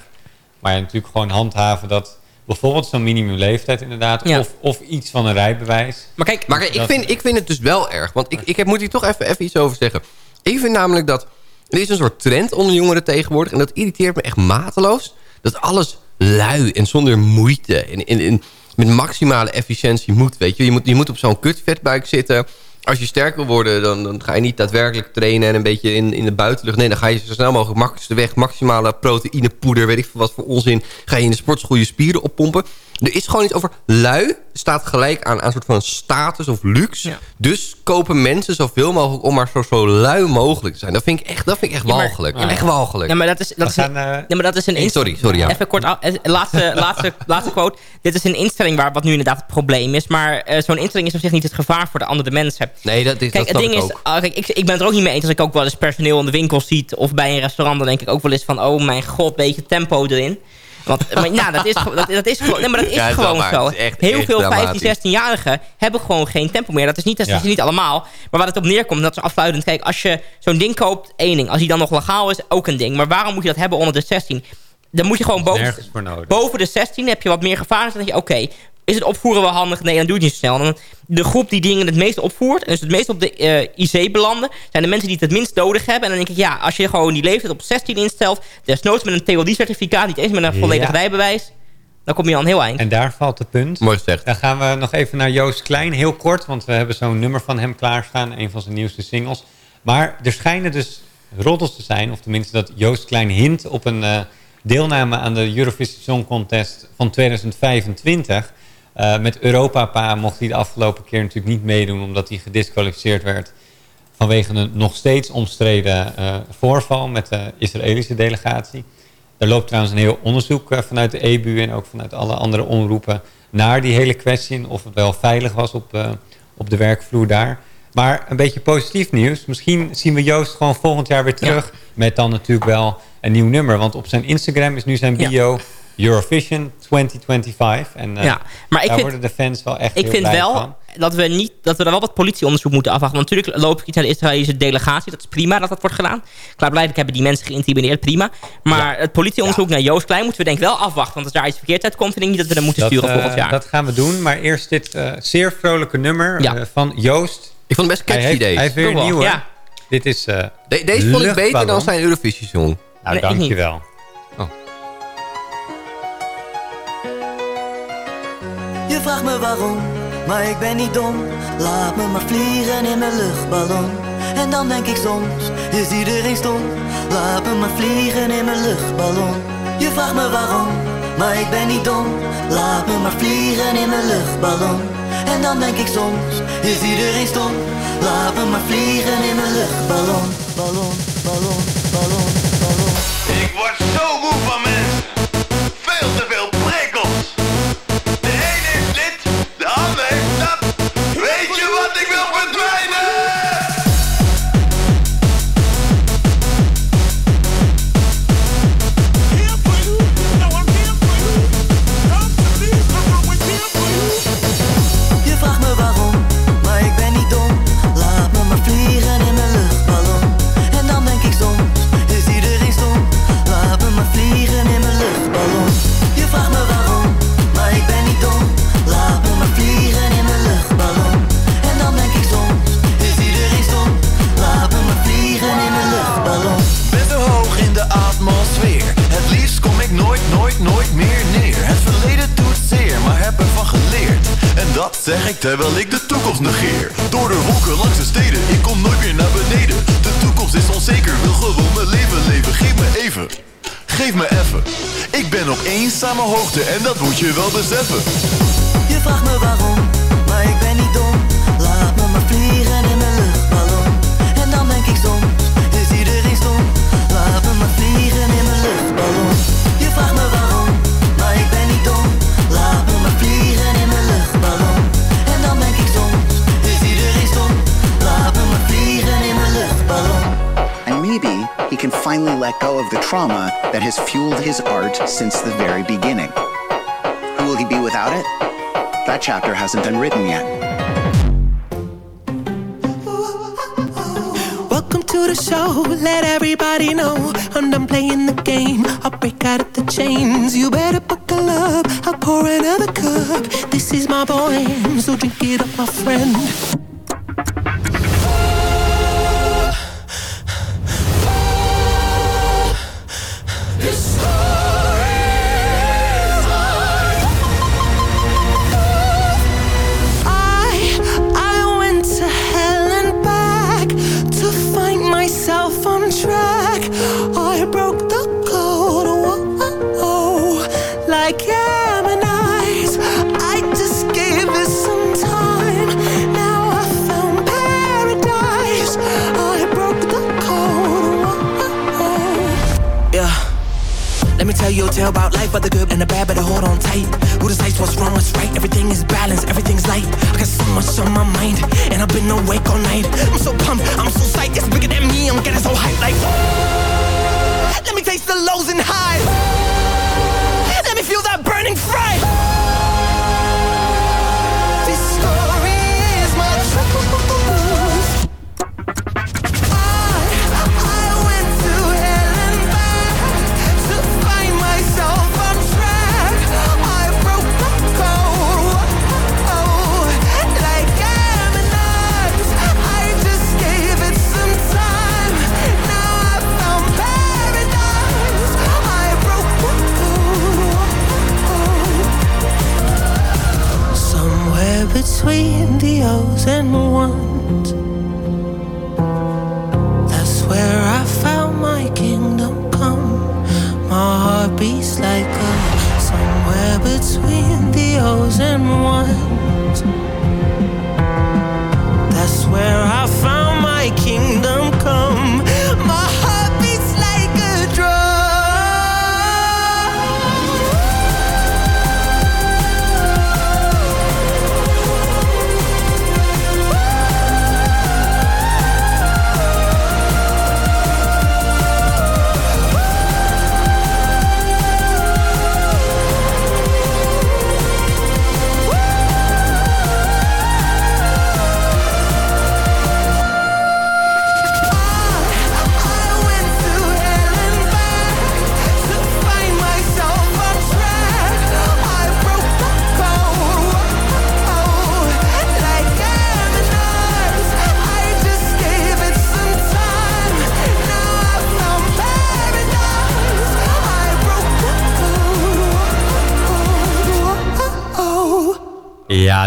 Maar ja, natuurlijk gewoon handhaven dat bijvoorbeeld zo'n minimumleeftijd inderdaad. Ja. Of, of iets van een rijbewijs. Maar kijk, Maar kijk, ik vind, ik vind het dus wel erg. Want ik, ik heb, moet hier toch even, even iets over zeggen. Ik vind namelijk dat... Er is een soort trend onder jongeren tegenwoordig. En dat irriteert me echt mateloos. Dat alles lui en zonder moeite. En, en, met maximale efficiëntie moet, weet je. Je moet, je moet op zo'n kutvetbuik zitten. Als je sterk wil worden, dan, dan ga je niet daadwerkelijk trainen... en een beetje in, in de buitenlucht. Nee, dan ga je zo snel mogelijk makkelijkste weg... maximale proteïnepoeder, weet ik veel wat voor onzin... ga je in de sportschool je spieren oppompen. Er is gewoon iets over lui. staat gelijk aan, aan een soort van status of luxe. Ja. Dus kopen mensen zoveel mogelijk om maar zo, zo lui mogelijk te zijn. Dat vind ik echt, dat vind ik echt Ja, maar- walgelijk. Ja. Echt walgelijk. Ja, maar dat is, dat is, een, gaan, eh, ja, maar dat is een sorry, sorry, ja. Even kort, af- eh, laatste, laatste, laatste quote. Dit is een instelling waar wat nu inderdaad het probleem is. Maar eh, zo'n instelling is op zich niet het gevaar voor de andere mensen. Nee, dat is Kijk, dat het ding ik is, ah, kijk, ik, ik ben het er ook niet mee eens als ik ook wel eens personeel in de winkel ziet of bij een restaurant. Dan denk ik ook wel eens van, oh mijn god, beetje tempo erin. Want maar, nou, dat is, gewoon- dat, dat is, gewoon- nee, maar dat is Ja, gewoon zo. Het is echt- Heel echt veel dramatisch. 15, 16-jarigen hebben gewoon geen tempo meer. Dat is niet, dat is Ja. niet allemaal. Maar waar het op neerkomt, dat is afsluitend. Kijk, als je zo'n ding koopt, één ding. Als die dan nog legaal is, ook een ding. Maar waarom moet je dat hebben onder de 16? Dan moet je gewoon boven, boven de 16 heb je wat meer gevaar. Dan denk je, oké, is het opvoeren wel handig? Nee, dan doe je het niet zo snel. De groep die dingen het meest opvoert... en dus het meest op de eh, IC belanden... zijn de mensen die het het minst nodig hebben. En dan denk ik, ja, als je gewoon die leeftijd op 16 instelt... desnoods met een theorie-certificaat... niet eens met een volledig Ja. rijbewijs... dan kom je al een heel eind. En daar valt het punt. Mooi gezegd. Dan gaan we nog even naar Joost Klein, heel kort. Want we hebben zo'n nummer van hem klaarstaan. Een van zijn nieuwste singles. Maar er schijnen dus roddels te zijn. Of tenminste dat Joost Klein hint op een eh, deelname aan de Eurovision Song Contest van 2025. Eh, met Europa-pa mocht hij de afgelopen keer natuurlijk niet meedoen. Omdat hij gedisqualificeerd werd. Vanwege een nog steeds omstreden eh, voorval met de Israëlische delegatie. Er loopt trouwens een heel onderzoek eh, vanuit de EBU en ook vanuit alle andere omroepen naar die hele kwestie. en Of het wel veilig was op, op de werkvloer daar. Maar een beetje positief nieuws. Misschien zien we Joost gewoon volgend jaar weer terug. Met dan natuurlijk wel een nieuw nummer. Want op zijn Instagram is nu zijn Ja. Eurovision 2025. En eh, Ja, maar ik daar vind- worden de fans wel echt Ik heel vind blij wel van. dat we, niet, dat we er wel wat politieonderzoek moeten afwachten. Want natuurlijk loop ik iets naar de Israëlische delegatie. Dat is prima dat dat wordt gedaan. Klaarblijkelijk hebben die mensen geïntimideerd, prima. Maar het politieonderzoek naar Joost Klein moeten we denk ik wel afwachten. Want als daar iets verkeerd uitkomt, vind ik niet dat we dat moeten Dat, sturen eh, volgend jaar. dat gaan we doen. Maar eerst dit eh, zeer vrolijke nummer Ja. eh, van Joost. Ik vond het best Hij catchy heeft, deze. hij heeft weer een nieuwe. ja. Dit is eh De- deze vond ik beter dan zijn Eurovisie song. Nou, Nee, ik dankjewel. Vraagt me waarom, maar ik ben niet dom. Laat me maar vliegen in mijn luchtballon. En dan denk ik soms, is iedereen stom? Laat me maar vliegen in mijn luchtballon. Je vraagt me waarom, maar ik ben niet dom. Laat me maar vliegen in mijn luchtballon. En dan denk ik soms, is iedereen stom? Laat me maar vliegen in mijn luchtballon. Ballon, ballon, ballon, ballon. Ik word zo moe van mensen. Veel te veel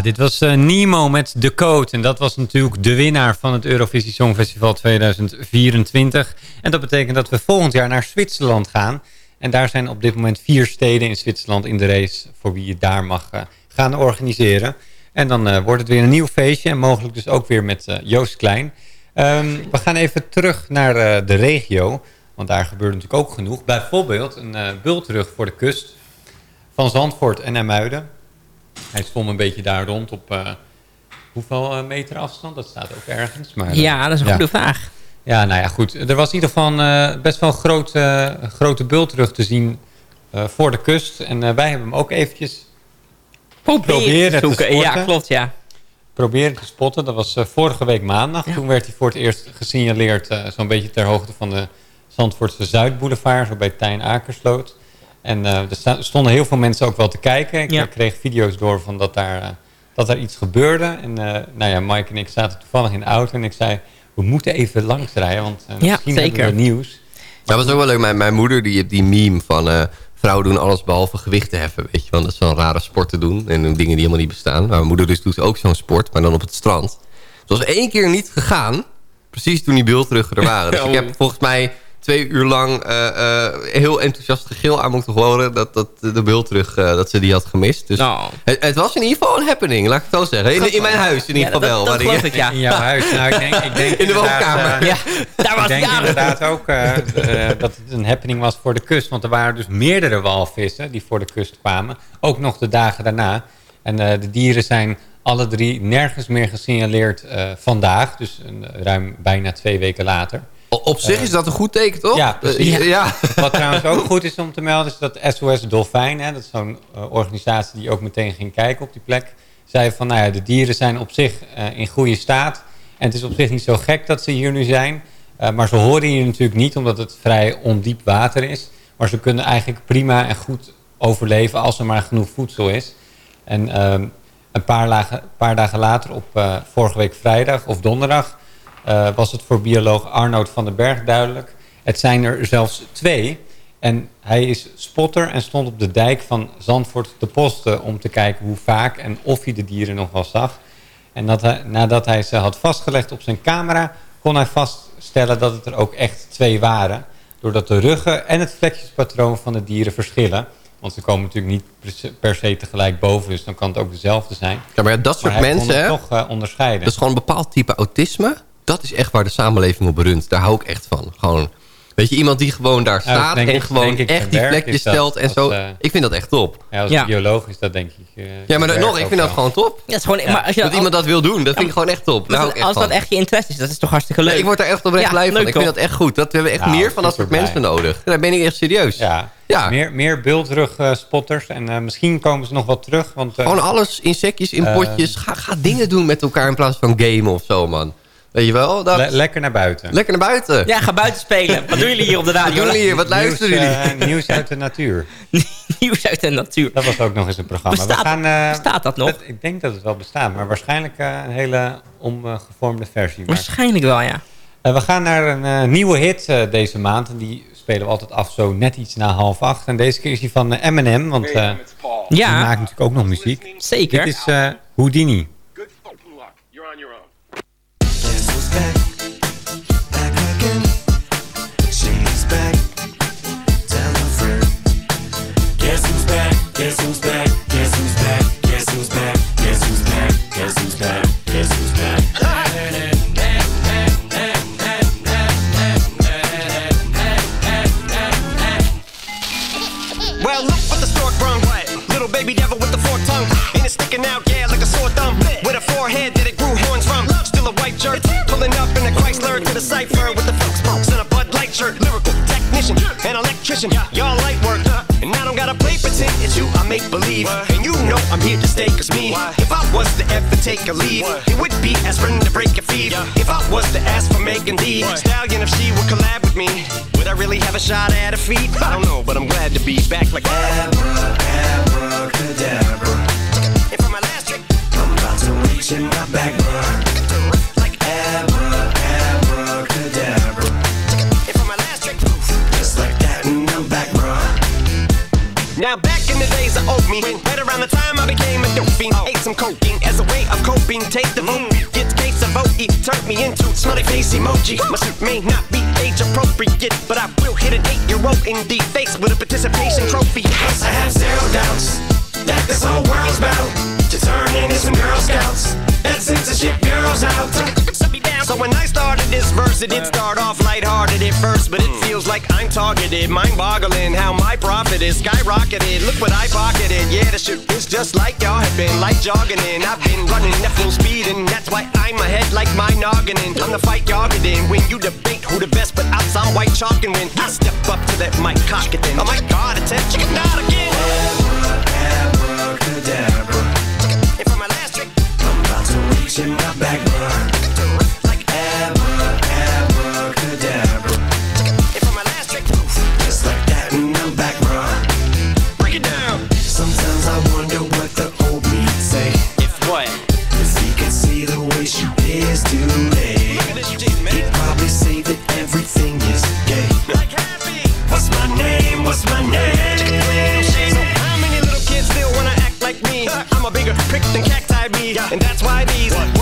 Dit was eh, Nemo met De Code. En dat was natuurlijk de winnaar van het Eurovisie Songfestival 2024. En dat betekent dat we volgend jaar naar Zwitserland gaan. En daar zijn op dit moment vier steden in Zwitserland in de race... voor wie je daar mag eh, gaan organiseren. En dan eh, wordt het weer een nieuw feestje. En mogelijk dus ook weer met Joost Klein. Ehm, we gaan even terug naar de regio. Want daar gebeurt natuurlijk ook genoeg. Bijvoorbeeld een uh, bultrug voor de kust van Zandvoort en Ermuiden. Hij stond een beetje daar rond op eh, hoeveel eh, meter afstand? Dat staat ook ergens. Maar, eh, Ja, dat is een goede vraag. Ja, nou ja, goed. Er was in ieder geval eh, best wel een grote, grote bultrug te zien eh, voor de kust. En eh, wij hebben hem ook eventjes proberen te zoeken. spotten. Ja, klopt, ja. Proberen te spotten. Dat was eh, vorige week maandag. Toen werd hij voor het eerst gesignaleerd eh, zo'n beetje ter hoogte van de Zandvoortse Zuidboulevard. Zo bij Tijn Akersloot. En eh, er stonden heel veel mensen ook wel te kijken. Ik Ja. eh, kreeg video's door van dat daar, eh, dat daar iets gebeurde. En eh, nou ja, Mike en ik zaten toevallig in de auto. En ik zei, we moeten even langs rijden. Want eh, Ja, misschien zeker. hebben we nieuws. Dat was ook wel leuk. Mijn, mijn moeder die heeft die meme van... eh, vrouwen doen alles behalve gewichten heffen, weet je. Want dat is zo'n rare sport te doen. En dingen die helemaal niet bestaan. Maar mijn moeder dus doet ook zo'n sport, maar dan op het strand. Het was één keer niet gegaan. Precies toen die bultruggen er waren. Dus ik heb volgens mij twee uur lang eh, eh, heel enthousiast gegil aan moeten horen... dat, dat de beeld terug, eh, dat ze die had gemist. Dus het, het was in ieder geval een happening, laat ik het zo zeggen. In, in mijn huis in ieder geval wel. dat geloof ik, ja. In jouw huis. Nou, ik denk, ik denk In de woonkamer. Ja, daar was ik denk inderdaad ook eh, eh, dat het een happening was voor de kust. Want er waren dus meerdere walvissen die voor de kust kwamen. Ook nog de dagen daarna. En eh, de dieren zijn alle drie nergens meer gesignaleerd eh, vandaag. Dus een, ruim bijna twee weken later. Op zich is dat een goed teken, toch? Ja, precies. Eh, ja. Wat trouwens ook goed is om te melden... is dat SOS Dolfijn, hè, dat is zo'n eh, organisatie... die ook meteen ging kijken op die plek... zei van, nou ja, de dieren zijn op zich eh, in goede staat... en het is op zich niet zo gek dat ze hier nu zijn... Eh, maar ze horen hier natuurlijk niet... omdat het vrij ondiep water is... maar ze kunnen eigenlijk prima en goed overleven... als er maar genoeg voedsel is. En ehm, een paar, lagen, paar dagen later, op eh, vorige week vrijdag of donderdag... eh, was het voor bioloog Arnoud van den Berg duidelijk. Het zijn er zelfs twee. En hij is spotter en stond op de dijk van Zandvoort te posten... om te kijken hoe vaak en of hij de dieren nog wel zag. En dat hij, nadat hij ze had vastgelegd op zijn camera... kon hij vaststellen dat het er ook echt twee waren. Doordat de ruggen en het vlekjespatroon van de dieren verschillen. Want ze komen natuurlijk niet per se- tegelijk boven... dus dan kan het ook dezelfde zijn. Ja, maar dat soort mensen, toch eh, onderscheiden. Dat is gewoon een bepaald type autisme. Dat is echt waar de samenleving op berunt. Daar hou ik echt van. Gewoon, weet je, iemand die gewoon daar staat en ik- gewoon echt die dat. stelt en Als, zo. eh, ik vind dat echt top. Ja, als Ja. bioloog is dat denk ik... eh, Ja, maar nog, ik vind dat gewoon top. Ja, is gewoon, maar als je, Dat iemand dat wil doen, dat vind ik gewoon echt top. Als, echt als dat echt je interesse is, dat is toch hartstikke leuk. Ik word daar echt oprecht Ja, blij van. Ik vind dat echt goed. Dat, we hebben echt Nou, meer van dat soort mensen nodig. Daar ben ik echt serieus. Ja, Ja. Meer, meer bultrug-spotters. en eh, misschien komen ze nog wat terug. Want, eh, Gewoon alles, insectjes in potjes. Ga, ga dingen doen met elkaar in plaats van gamen of zo, man. Weet je wel? Dat, le- lekker naar buiten. lekker naar buiten. Ja, ga buiten spelen. Wat doen jullie hier op de Wat radio? doen jullie hier? Wat luisteren nieuws, jullie? eh, nieuws uit de natuur. Nieuws uit de natuur. Dat was ook nog eens een programma. Bestaat- We gaan, eh, bestaat dat nog? ik denk dat het wel bestaat. Maar waarschijnlijk eh, een hele omgevormde versie. Maar, Waarschijnlijk wel, ja. We gaan naar een eh, nieuwe hit eh, deze maand. En die spelen we altijd af zo net iets na half acht. En deze keer is die van Eminem. Want eh, die Ja, maakt natuurlijk ook nog muziek. zeker. Dit is eh, Houdini. Well, look what the stork brung. What? Little baby devil with the forked tongue. And it's sticking out, yeah, like a sore thumb. Up in to the cipher with the folks pokes and a Bud Light shirt. Lyrical technician, an electrician. Y'all light work. And I don't gotta play pretend. It's you, I make believe. And you know I'm here to stay, cause me. If I was to ever take a leave, it would be aspirin to break a fever. If I was to ask for Megan D, Stallion, if she would collab with me, would I really have a shot at a feat? I don't know, but I'm glad to be back like Abra, abracadabra. And for my last trick, I'm about to reach in my back, bruh. Now back in the days of old me, right around the time I became a dope fiend, ate some cocaine as a way of coping. Take the vote, mm. get case of OE, turned me into smiley face emoji. My suit may not be age appropriate, but I will hit an eight-year-old in the face with a participation trophy. Plus I have zero doubts that this whole world's about to turn into some Girl Scouts. And censorship bureaus out. So when I started this verse, it did start off lighthearted at first, but it feels like I'm targeted. Mind-boggling how my profit is skyrocketed. Look what I pocketed. Yeah, the shit is just like y'all have been, like jogging in. I've been running at full speed, and that's why I'm ahead like my noggin. I'm the fight y'all get in. When you debate who the best, but out some white chalk and win. I step up to that mic, cock it then. Oh my god, attention, not again. Abracadabra. And for my last trick, I'm about to reach in my back, bruh.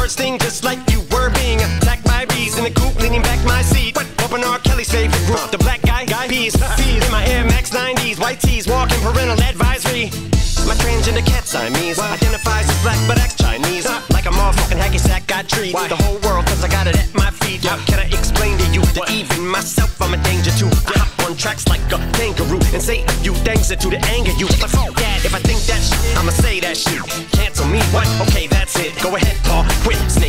bursting just like you were being attacked by bees in the coop, leaning back my seat. What? Open R. Kelly's favorite group, the black guy, guy bees in my Air Max 90s, white tees, walking parental advisory. My transgender cat Siamese what? identifies as black but acts Chinese. Huh? Like a motherfucking hacky sack, I treat Why? the whole world cause I got it at my feet. How can I explain to you that even myself I'm a danger to? I hop on tracks like a kangaroo and say a few things that do to anger you. But fuck that, if I think that shit, I'ma say that shit. Cancel me, what? Okay, that's it. Go ahead, Paul.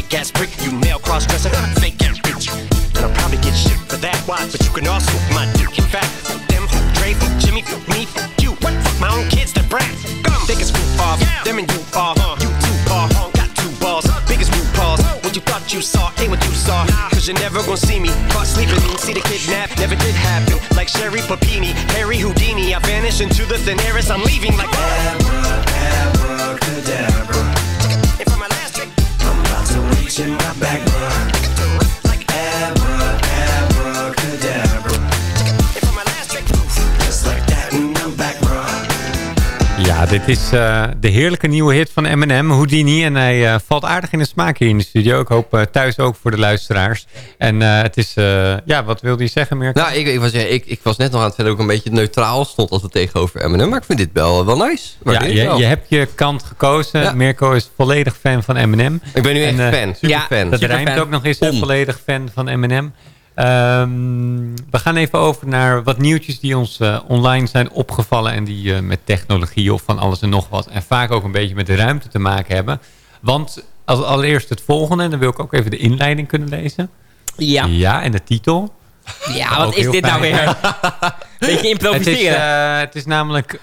Snake ass prick, you male cross dresser, fake ass bitch. And I'll probably get shit for that. Why? But you can also my dick. In fact, fuck them, fuck Dre, fuck Jimmy, fuck me, fuck you. What? Fuck my own kids, the brat. Come, take a screw off. Them and you are, you two are, got two balls. Biggest root balls. What you thought you saw ain't what you saw. Cause you're never gonna see me caught sleeping. See the kidnap, never did happen. Like Sherry Papini, Harry Houdini. I vanish into the thin air as I'm leaving like Abracadabra. Dit is eh, de heerlijke nieuwe hit van Eminem, Houdini. En hij eh, valt aardig in de smaak hier in de studio. Ik hoop eh, thuis ook voor de luisteraars. En het is, ja, wat wilde je zeggen, Mirko? Nou, ik, ik, was, ja, ik, ik was net nog aan het verder ook een beetje neutraal stond als het tegenover Eminem. Maar ik vind dit wel, wel nice. Ja, je, wel. je hebt je kant gekozen. Ja. Mirko is volledig fan van Eminem. Ik ben nu echt En, fan, super ja, fan. Dat rijmt ook nog eens, volledig fan van Eminem. Ehm, we gaan even over naar wat nieuwtjes die ons eh, online zijn opgevallen... en die eh, met technologie of van alles en nog wat... en vaak ook een beetje met de ruimte te maken hebben. Want als allereerst het volgende... en dan wil ik ook even de inleiding kunnen lezen. Ja, Ja, en de titel. ja wat is dit nou weer? Beetje Het is, improviseren. eh, het is namelijk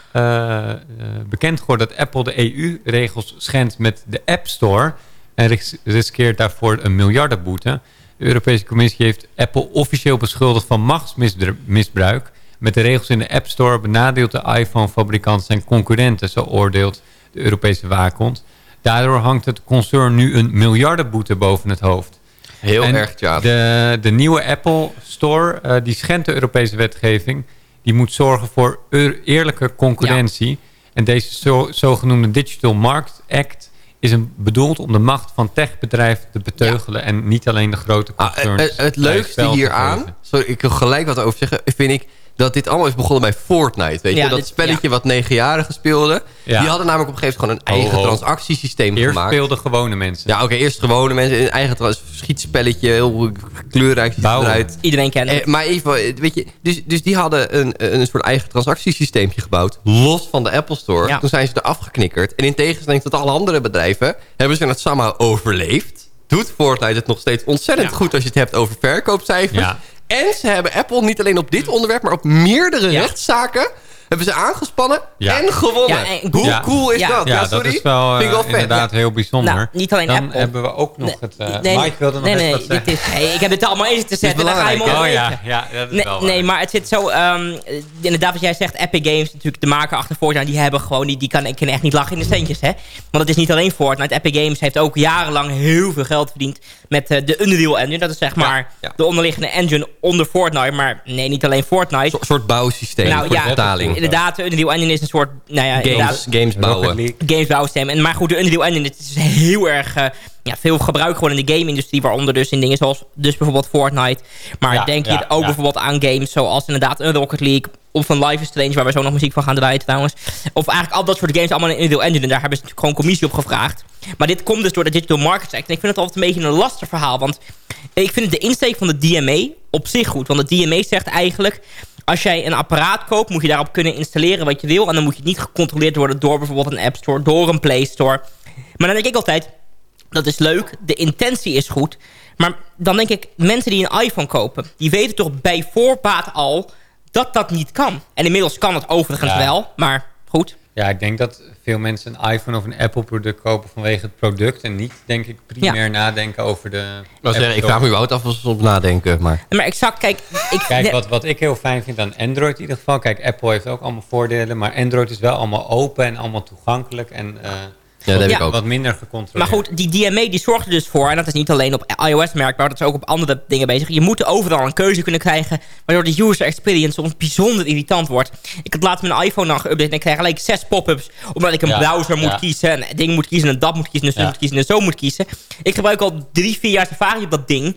bekend geworden dat Apple de EU-regels schendt met de App Store... en ris- riskeert daarvoor een miljardenboete. De Europese Commissie heeft Apple officieel beschuldigd van machtsmisbruik. Met de regels in de App Store benadeelt de iPhone-fabrikant zijn concurrenten... zo oordeelt de Europese waakhond. Daardoor hangt het concern nu een miljardenboete boven het hoofd. Heel En erg, ja. De, de nieuwe Apple Store, eh, die schendt de Europese wetgeving. Die moet zorgen voor eer- eerlijke concurrentie. En deze zo, zogenoemde Digital Market Act is een, bedoeld om de macht van techbedrijven te beteugelen... en niet alleen de grote Ah, concerns. het, leukste hieraan, sorry, ik wil gelijk wat over zeggen, vind ik dat dit allemaal is begonnen bij Fortnite. Weet Ja, je, dat dit- spelletje wat negenjarigen speelden. Ja. Die hadden namelijk op een gegeven moment gewoon een eigen ho. transactiesysteem Eerst gemaakt. speelden gewone mensen. Ja, oké, eerst gewone mensen, een eigen trans- schietspelletje, heel kleurrijk ziet eruit. Iedereen kent het. Eh, maar even, eh, weet je, dus, dus die hadden een, een soort eigen transactiesysteempje gebouwd. Los van de Apple Store. Ja. Toen zijn ze er afgeknikkerd. En in tegenstelling tot alle andere bedrijven... hebben ze het somehow overleefd. Doet Fortnite het nog steeds ontzettend goed... als je het hebt over verkoopcijfers. Ja. En ze hebben Apple niet alleen op dit onderwerp... maar op meerdere Ja. rechtszaken... hebben ze aangespannen Ja. en gewonnen. Ja, en- Hoe Ja. cool is Ja. dat? Ja, sorry? dat is wel, eh, Vind ik wel vet. inderdaad heel bijonder. Nou, niet alleen Dan Apple. hebben we ook nog Nee, het... eh nee, Mike wilde nog nee, even nee, dit zeggen. is, hey, ik heb dit allemaal eens te zetten. Dan ga je Oh ja, ja, dat is Nee, wel nee, maar het zit zo... ehm, inderdaad, wat jij zegt, Epic Games, natuurlijk de maker achter Fortnite... die hebben gewoon, die, die kan, kunnen echt niet lachen in de centjes, hè. Want het is niet alleen Fortnite. Epic Games heeft ook jarenlang heel veel geld verdiend... met eh, de Unreal Engine. Dat is zeg maar ja. de onderliggende engine onder Fortnite. Maar nee, niet alleen Fortnite. Een soort bouwsysteem nou voor ja, de betaling. inderdaad, de Unreal Engine is een soort... Nou ja, Games, inderdaad, games bouwen. Games bouwsysteem. En, maar goed, de Unreal Engine het is heel erg eh, ja, veel gebruik gewoon in de game-industrie. Waaronder dus in dingen zoals dus bijvoorbeeld Fortnite. Maar Ja, denk je ja, ook ja. bijvoorbeeld aan games zoals inderdaad een Rocket League... of een Life is Strange, waar we zo nog muziek van gaan draaien trouwens. Of eigenlijk al dat soort games allemaal in Unreal Engine. En daar hebben ze natuurlijk gewoon commissie op gevraagd. Maar dit komt dus door de Digital Markets Act. En ik vind het altijd een beetje een lastig verhaal. Want ik vind de insteek van de DMA op zich goed. Want de DMA zegt eigenlijk... Als jij een apparaat koopt, moet je daarop kunnen installeren wat je wil. En dan moet je niet gecontroleerd worden door bijvoorbeeld een App Store, door een Play Store. Maar dan denk ik altijd, dat is leuk, de intentie is goed. Maar dan denk ik, mensen die een iPhone kopen... die weten toch bij voorbaat al dat dat niet kan. En inmiddels kan het overigens Ja. wel, maar goed. Ja, ik denk dat veel mensen een iPhone of een Apple product kopen vanwege het product. En niet, denk ik, primair nadenken over de... Ik, zeggen, ik vraag me überhaupt af als ze op nadenken. Maar... Maar exact, kijk... Ik, Kijk, wat, wat ik heel fijn vind aan Android in ieder geval. Kijk, Apple heeft ook allemaal voordelen. Maar Android is wel allemaal open en allemaal toegankelijk. En eh, dat heb ik wat, ook. wat minder gecontroleerd. Maar goed, die DMA die zorgt er dus voor... en dat is niet alleen op iOS merkbaar... dat is ook op andere dingen bezig. Je moet overal een keuze kunnen krijgen... waardoor de user experience soms bijzonder irritant wordt. Ik had laatst mijn iPhone dan geüpdate... en ik krijg gelijk zes pop-ups... omdat ik een Ja, browser moet ja. kiezen... en een ding moet kiezen, en dat moet kiezen... en zo Ja. moet kiezen, en zo moet kiezen. Ik gebruik al drie, vier jaar Safari op dat ding...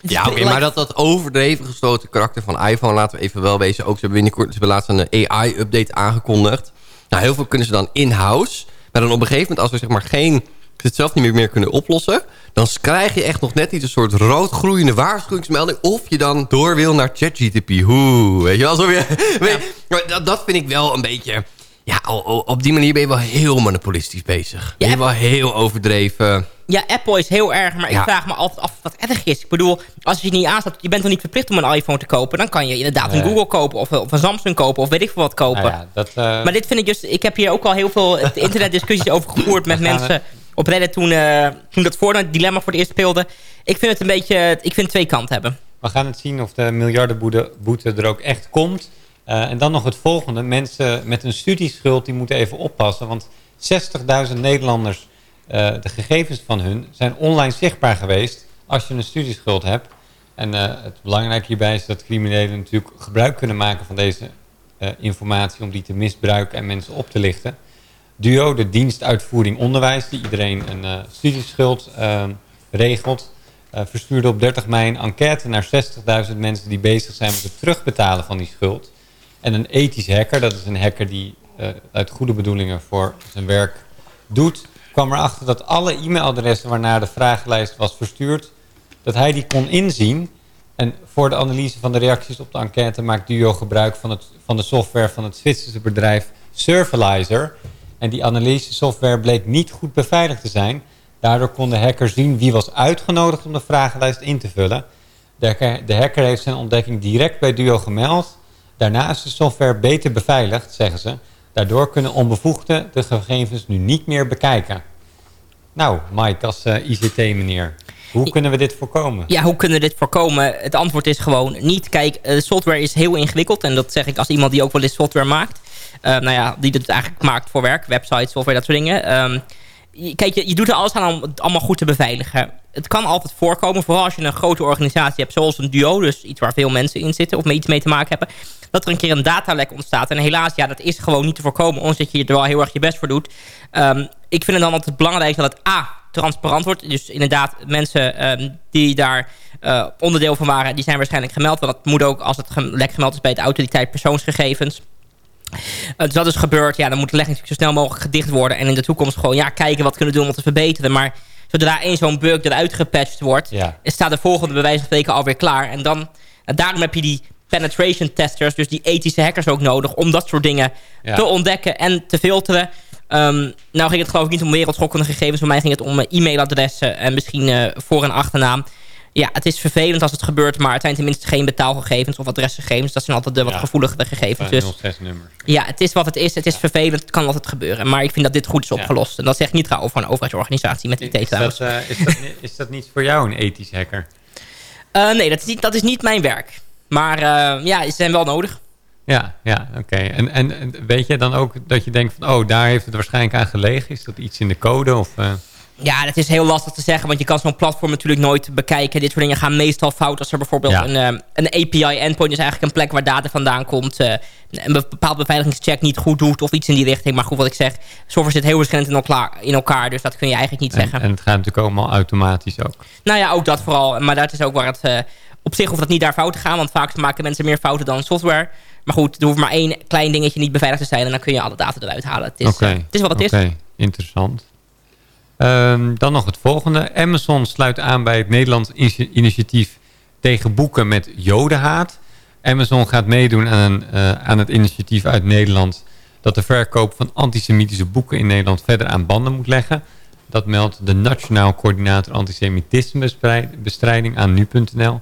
Ja, oké, maar dat, dat overdreven gesloten karakter van iPhone... laten we even wel wezen. Ook ze hebben binnenkort ze hebben laatst een AI-update aangekondigd. Nou, heel veel kunnen ze dan in-house. Maar dan op een gegeven moment, als we zeg maar geen het zelf niet meer, meer kunnen oplossen... dan krijg je echt nog net niet een soort roodgroeiende waarschuwingsmelding... of je dan door wil naar ChatGTP. Hoe, weet je wel? Zo weer, weet- dat, dat vind ik wel een beetje... Ja, op die manier ben je wel heel monopolistisch bezig. Ben je wel heel overdreven. Ja, Apple is heel erg, maar Ja. ik vraag me altijd af wat erg is. Ik bedoel, als je het niet aanstaat, je bent toch niet verplicht om een iPhone te kopen. Dan kan je inderdaad een. Google kopen of, of een Samsung kopen of weet ik veel wat kopen. Nou ja, dat, eh, Maar dit vind ik dus, ik heb hier ook al heel veel internetdiscussies over gevoerd met mensen op Reddit toen, eh, toen dat voor dilemma voor het eerst speelde. Ik vind het een beetje, ik vind twee kanten hebben. We gaan het zien of de miljardenboete boete er ook echt komt. Eh, en dan nog het volgende. Mensen met een studieschuld die moeten even oppassen. Want 60.000 Nederlanders, eh, de gegevens van hun, zijn online zichtbaar geweest als je een studieschuld hebt. En eh, het belangrijke hierbij is dat criminelen natuurlijk gebruik kunnen maken van deze informatie om die te misbruiken en mensen op te lichten. DUO, de dienstuitvoering onderwijs, die iedereen een studieschuld eh, regelt, verstuurde op 30 mei een enquête naar 60.000 mensen die bezig zijn met het terugbetalen van die schuld. En een ethisch hacker, dat is een hacker die eh, uit goede bedoelingen voor zijn werk doet, kwam erachter dat alle e-mailadressen waarnaar de vragenlijst was verstuurd, dat hij die kon inzien. En voor de analyse van de reacties op de enquête maakt Duo gebruik van, het, van de software van het Zwitserse bedrijf Servalizer. En die analysesoftware bleek niet goed beveiligd te zijn. Daardoor kon de hacker zien wie was uitgenodigd om de vragenlijst in te vullen. De hacker heeft zijn ontdekking direct bij Duo gemeld. Daarna is de software beter beveiligd, zeggen ze. Daardoor kunnen onbevoegden de gegevens nu niet meer bekijken. Nou, Mike, als eh, ICT-meneer, hoe kunnen we dit voorkomen? Ja, hoe kunnen we dit voorkomen? Het antwoord is gewoon niet. Kijk, eh, software is heel ingewikkeld. En dat zeg ik als iemand die ook wel eens software maakt. Eh, nou ja, die het eigenlijk maakt voor werk. Websites, software, dat soort dingen. Ehm, kijk, je, je doet er alles aan om het allemaal goed te beveiligen. Het kan altijd voorkomen, vooral als je een grote organisatie hebt... zoals een duo, dus iets waar veel mensen in zitten... of mee iets mee te maken hebben... dat er een keer een datalek ontstaat. En helaas, ja, dat is gewoon niet te voorkomen... ondanks dat je er wel heel erg je best voor doet. Ehm, ik vind het dan altijd belangrijk dat het A, transparant wordt. Dus inderdaad, mensen ehm, die daar eh, onderdeel van waren... die zijn waarschijnlijk gemeld. Want dat moet ook, als het lek gemeld is bij de autoriteit persoonsgegevens... Uh, dus dat is gebeurd. Ja, dan moet de legging natuurlijk zo snel mogelijk gedicht worden. En in de toekomst gewoon ja, kijken wat kunnen doen om het te verbeteren. Maar zodra één zo'n bug eruit gepatcht wordt... Ja. staat de volgende bewijs van spreken alweer klaar. En dan, en daarom heb je die penetration testers... dus die ethische hackers ook nodig... om dat soort dingen Ja. te ontdekken en te filteren. Ehm, nou ging het geloof ik niet om wereldschokkende gegevens. Voor mij ging het om eh, e-mailadressen en misschien eh, voor- en achternaam. Ja, het is vervelend als het gebeurt, maar het zijn tenminste geen betaalgegevens of adresgegevens. Dat zijn altijd de wat Ja. gevoeligere gegevens. Dus 06-nummer. ja, het is wat het is. Het is vervelend. Het kan altijd gebeuren. Maar ik vind dat dit goed is opgelost. En dat zegt niet trouwens voor een overheidsorganisatie met IT Is trouwens. dat, eh, is, dat, ni- is dat niet voor jou een ethisch hacker? Nee, dat is, niet, dat is niet mijn werk. Maar eh, ja, ze zijn wel nodig. Ja, ja oké. En, en en weet je dan ook dat je denkt van... oh, daar heeft het waarschijnlijk aan gelegen? Is dat iets in de code? Of, eh, Ja, dat is heel lastig te zeggen, want je kan zo'n platform natuurlijk nooit bekijken. Dit soort dingen gaan meestal fout als er bijvoorbeeld Ja. een, eh, een API-endpoint is eigenlijk een plek waar data vandaan komt. eh, een bepaald beveiligingscheck niet goed doet of iets in die richting. Maar goed, wat ik zeg, software zit heel verschillend in elkaar, in elkaar dus dat kun je eigenlijk niet en, zeggen. en het gaat natuurlijk allemaal automatisch ook. Nou ja, ook dat vooral. Maar dat is ook waar het... op zich hoeft dat niet daar fout te gaan. Want vaak maken mensen meer fouten dan software. Maar goed, er hoeft maar één klein dingetje niet beveiligd te zijn. En dan kun je alle data eruit halen. Het is, Oké. eh, het is wat het Oké, is. interessant. Ehm, dan nog het volgende. Amazon sluit aan bij het Nederlands initia- initiatief tegen boeken met jodenhaat. Amazon gaat meedoen aan, eh, aan het initiatief uit Nederland... dat de verkoop van antisemitische boeken in Nederland verder aan banden moet leggen. Dat meldt de Nationaal Coördinator Antisemitismebestrijding aan nu.nl.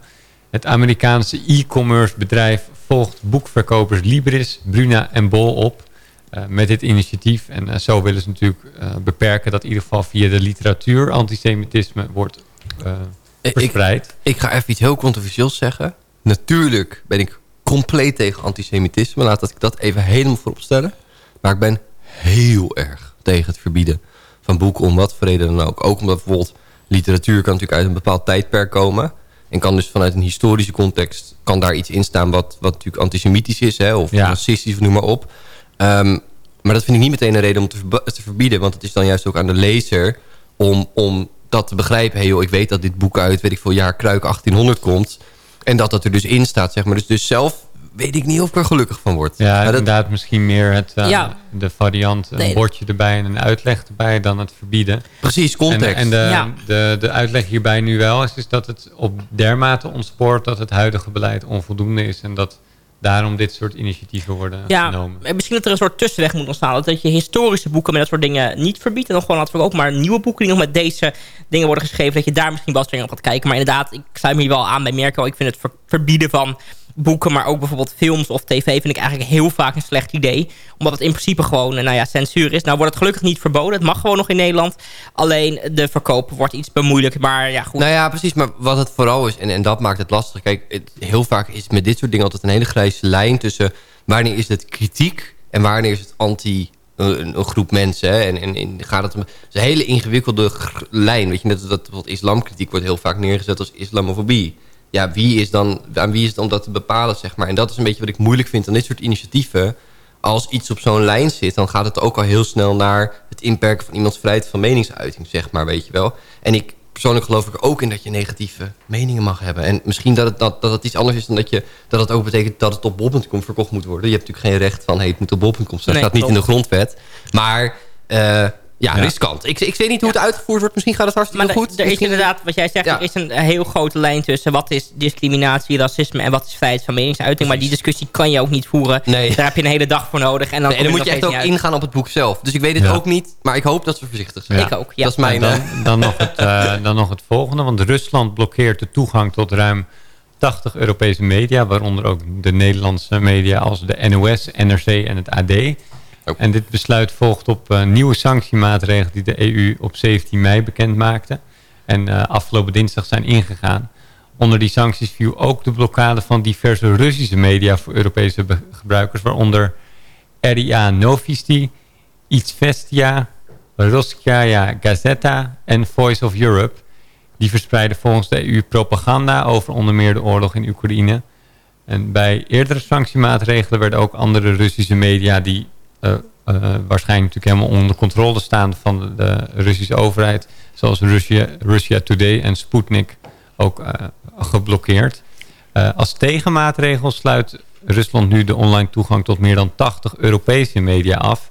Het Amerikaanse e-commerce bedrijf volgt boekverkopers Libris, Bruna en Bol op eh, met dit initiatief. En eh, zo willen ze natuurlijk eh, beperken dat in ieder geval via de literatuur antisemitisme wordt verspreid. Ik, ik ga even iets heel controversieels zeggen. Natuurlijk ben ik compleet tegen antisemitisme. Laat dat ik dat even helemaal voorop stellen. Maar ik ben heel erg tegen het verbieden van boeken om wat voor reden dan ook. Ook omdat bijvoorbeeld literatuur kan natuurlijk uit een bepaald tijdperk komen. En kan dus vanuit een historische context... kan daar iets in staan wat, wat natuurlijk antisemitisch is... Hè, of racistisch, of noem maar op. Ehm, maar dat vind ik niet meteen een reden om te, te verbieden. Want het is dan juist ook aan de lezer om, om dat te begrijpen. Hey joh, ik weet dat dit boek uit, weet ik veel, jaar Kruik 1800 komt. En dat dat er dus in staat, zeg maar. Dus, dus zelf weet ik niet of ik er gelukkig van word. Ja, Maar dat- inderdaad misschien meer het, eh, Ja. de variant, een Nee. bordje erbij en een uitleg erbij dan het verbieden. Precies, context. En, en de, Ja. de, de uitleg hierbij nu wel is, is dat het op dermate ontspoort dat het huidige beleid onvoldoende is en dat daarom dit soort initiatieven worden Ja, genomen. en misschien dat er een soort tussenweg moet ontstaan. Dat je historische boeken met dat soort dingen niet verbiedt. En nog gewoon laten we ook maar nieuwe boeken die nog met deze dingen worden geschreven. Dat je daar misschien wel strenger op gaat kijken. Maar inderdaad, ik sluit me hier wel aan bij Merkel. Ik vind het ver- verbieden van boeken, maar ook bijvoorbeeld films of tv... vind ik eigenlijk heel vaak een slecht idee. Omdat het in principe gewoon eh, nou ja, censuur is. Nou wordt het gelukkig niet verboden. Het mag gewoon nog in Nederland. Alleen de verkoop wordt iets bemoeilijkt. Maar ja, goed. Nou ja, precies. Maar wat het vooral is, en, en dat maakt het lastig. Kijk, het, heel vaak is met dit soort dingen altijd een hele grijze lijn... tussen wanneer is het kritiek en wanneer is het anti... Een, een groep mensen. En, en, gaat het, is een hele ingewikkelde lijn. Weet je, net dat bijvoorbeeld islamkritiek wordt heel vaak neergezet als islamofobie. Ja, wie is dan, aan wie is het om dat te bepalen, zeg maar. En dat is een beetje wat ik moeilijk vind aan dit soort initiatieven. Als iets op zo'n lijn zit, dan gaat het ook al heel snel naar het inperken van iemands vrijheid van meningsuiting, zeg maar, weet je wel. En ik persoonlijk geloof ik ook in dat je negatieve meningen mag hebben. En misschien dat het, dat, dat het iets anders is dan dat, je, dat het ook betekent dat het op bol.com verkocht moet worden. Je hebt natuurlijk geen recht van, hey, het moet op bol.com staan. Nee, Dat staat niet in de grondwet. Maar eh, ja, riskant. Ik, ik weet niet hoe het uitgevoerd wordt. Misschien gaat het hartstikke Maar goed. er is inderdaad, wat jij zegt, Ja. er is een heel grote lijn tussen wat is discriminatie, racisme en wat is vrijheid van meningsuiting. Maar die discussie kan je ook niet voeren. Nee. Daar heb je een hele dag voor nodig. En dan, Nee, en kom dan moet je echt ook ingaan op het boek zelf. Dus ik weet het Ja. ook niet, maar ik hoop dat ze voorzichtig zijn. Ik ook, ja. Dat is mijn... dan, eh, dan, nog het, eh, dan nog het volgende, want Rusland blokkeert de toegang tot ruim 80 Europese media, waaronder ook de Nederlandse media als de NOS, NRC en het AD. En dit besluit volgt op eh, nieuwe sanctiemaatregelen die de EU op 17 mei bekend maakte. En eh, afgelopen dinsdag zijn ingegaan. Onder die sancties viel ook de blokkade van diverse Russische media voor Europese gebruikers, waaronder RIA Novisti, Izvestia, Roskaya Gazeta en Voice of Europe. Die verspreiden volgens de EU propaganda over onder meer de oorlog in Oekraïne. En bij eerdere sanctiemaatregelen werden ook andere Russische media die waarschijnlijk natuurlijk helemaal onder controle staan van de, Russische overheid, zoals Russia, Russia Today en Sputnik, ook eh, geblokkeerd. Eh, als tegenmaatregel sluit Rusland nu de online toegang tot meer dan 80 Europese media af.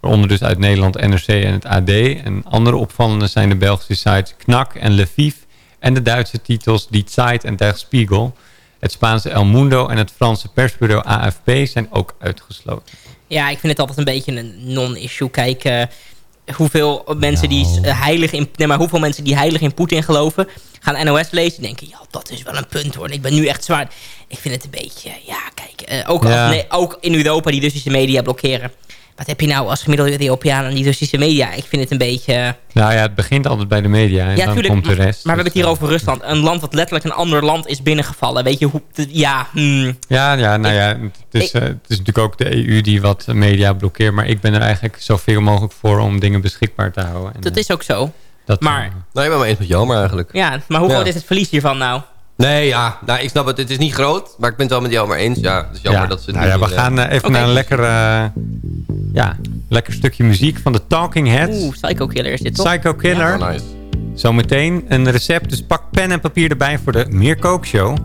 Waaronder dus uit Nederland, NRC en het AD. En andere opvallende zijn de Belgische sites Knak en Lviv. En de Duitse titels Die Zeit en Der Spiegel. Het Spaanse El Mundo en het Franse persbureau AFP zijn ook uitgesloten. Ja, ik vind het altijd een beetje een non-issue. Kijk, eh, hoeveel mensen die Nou. eh, heilig in, nee, maar hoeveel mensen die heilig in Poetin geloven, gaan NOS lezen en denken, ja, dat is wel een punt hoor. Ik ben nu echt zwaar. Ik vind het een beetje, ja, kijk, eh, ook, Ja. Als, nee, ook in Europa die Russische media blokkeren. Wat heb je nou als gemiddelde Europeaan aan die Russische media? Ik vind het een beetje... Nou ja, het begint altijd bij de media en ja, dan tuurlijk, komt de maar- rest. Maar we hebben het hier over Rusland. Een land wat letterlijk een ander land is binnengevallen. Weet je hoe... Ja, hmm. Ja, ja, nou ja, het is, ik- eh, het is natuurlijk ook de EU die wat media blokkeert. Maar ik ben er eigenlijk zoveel mogelijk voor om dingen beschikbaar te houden. En, dat is ook zo. dat, maar- eh, Nou, ik ben maar eens met Jelmer eigenlijk. Ja, maar hoe Ja. groot is het verlies hiervan nou? Nee, ja, nou, ik snap het. Het is niet groot, maar ik ben het wel met Jelmer eens. Ja, het is jammer ja, dat ze het nou ja, we in, gaan eh, eh, even naar een lekker, eh, ja, lekker stukje muziek van de Talking Heads. Oeh, Psycho Killer is dit toch? Psycho Killer. Oh, nice. Zometeen een recept, dus pak pen en papier erbij voor de Meer Kook Show.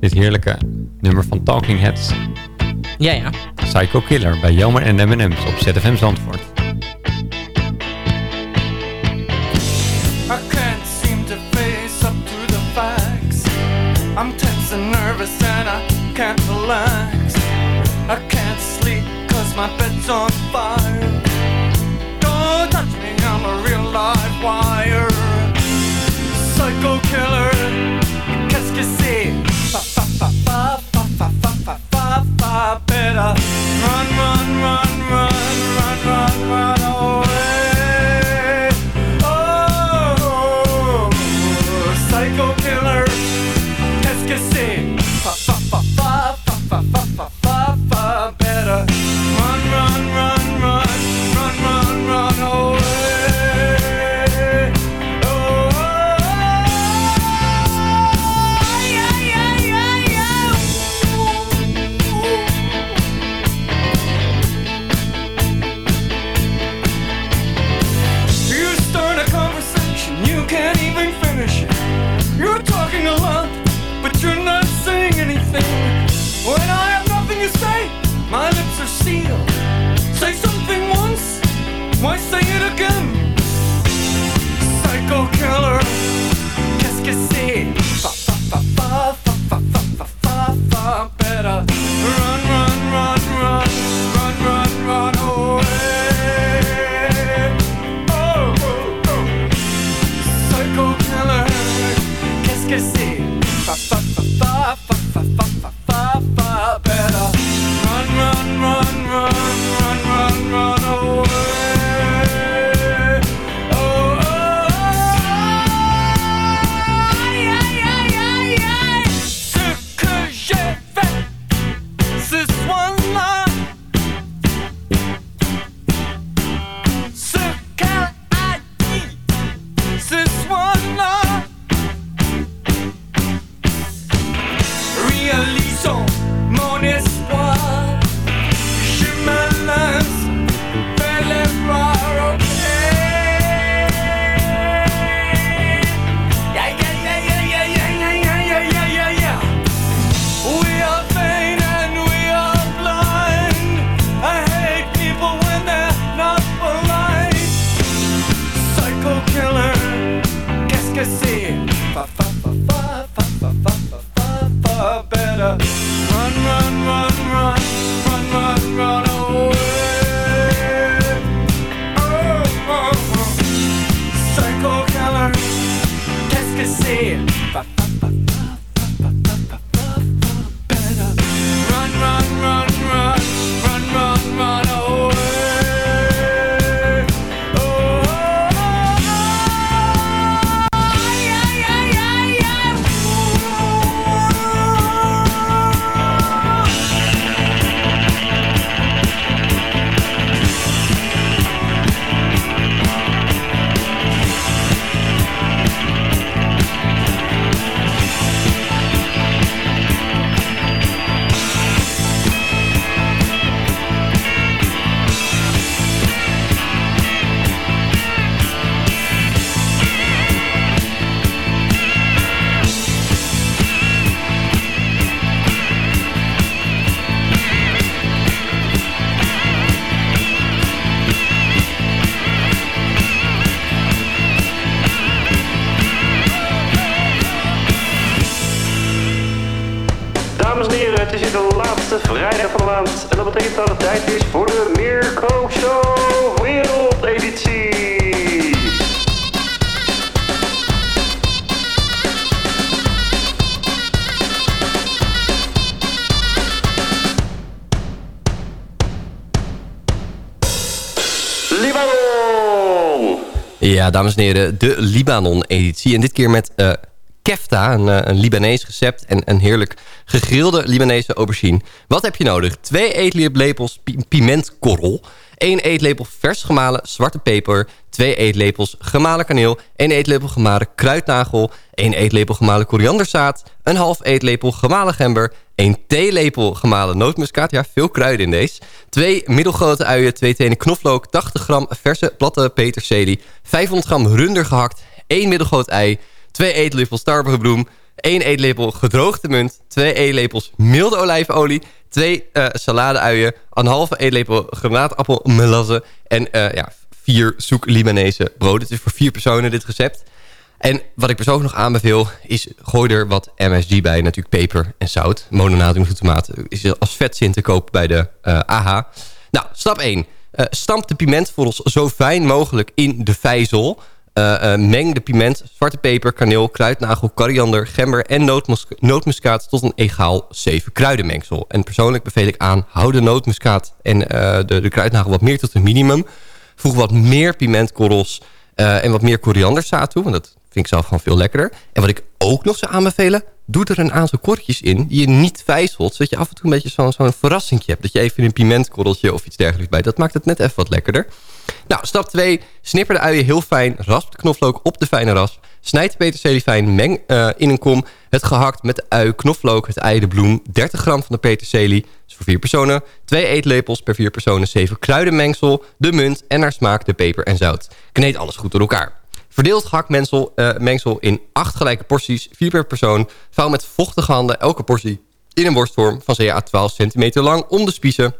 Dit heerlijke nummer van Talking Heads. Ja, ja. Psycho Killer bij Jelmer en M&M's op ZFM Zandvoort. Bed's on fire. Don't touch me, I'm a real live wire. Psycho killer, qu'est-ce que c'est? Fa fa fa fa fa fa fa fa fa fa better dat het tijd is voor de Mirko Show Wereldeditie. Libanon! Ja, dames en heren, de Libanon-editie. En dit keer met eh, eh, een Libanees recept... en een heerlijk gegrilde Libanese aubergine. Wat heb je nodig? Twee eetlepels pi- pimentkorrel... één eetlepel vers gemalen zwarte peper... twee eetlepels gemalen kaneel... één eetlepel gemalen kruidnagel... één eetlepel gemalen korianderzaad... een half eetlepel gemalen gember... één theelepel gemalen nootmuskaat... ja, veel kruiden in deze... twee middelgrote uien, twee tenen knoflook... 80 gram verse platte peterselie... 500 gram runder gehakt... één middelgroot ei... twee eetlepels tarwegebloem... 1 eetlepel gedroogde munt, 2 eetlepels milde olijfolie, 2 eh salade-uien, een halve eetlepel granaatappelmelasse en eh, ja, 4 zoek Libanese brood. Het is voor vier personen dit recept. En wat ik persoonlijk nog aanbeveel is gooi er wat MSG bij. Natuurlijk peper en zout. Mononatriumglutamaat is als vetzin te koop bij de eh AHA. Nou, stap 1. Eh, stamp de pimentvorels zo fijn mogelijk in de vijzel. Eh, eh, meng de piment, zwarte peper, kaneel, kruidnagel, koriander, gember en nootmus- nootmuskaat tot een egaal 7 kruidenmengsel. En persoonlijk beveel ik aan, hou de nootmuskaat en eh, de, de kruidnagel wat meer tot een minimum. Voeg wat meer pimentkorrels en wat meer korianderzaad toe, want dat vind ik zelf gewoon veel lekkerder. En wat ik ook nog zou aanbevelen, doe er een aantal kortjes in die je niet vijzelt, zodat je af en toe een beetje zo'n zo'n verrassingje hebt. Dat je even een pimentkorreltje of iets dergelijks bij. Dat maakt het net even wat lekkerder. Nou, stap 2. Snipper de uien heel fijn. Rasp de knoflook op de fijne rasp. Snijd de peterselie fijn. Meng eh, in een kom het gehakt met de ui, knoflook, het ei, de bloem. 30 gram van de peterselie. Dat is voor vier personen. 2 eetlepels per vier personen. 7 kruidenmengsel. De munt en naar smaak de peper en zout. Kneed alles goed door elkaar. Verdeel het gehakt mengsel, eh, mengsel in 8 gelijke porties. 4 per persoon. Vouw met vochtige handen elke portie in een worstvorm van ca 12 centimeter lang om de spiezen.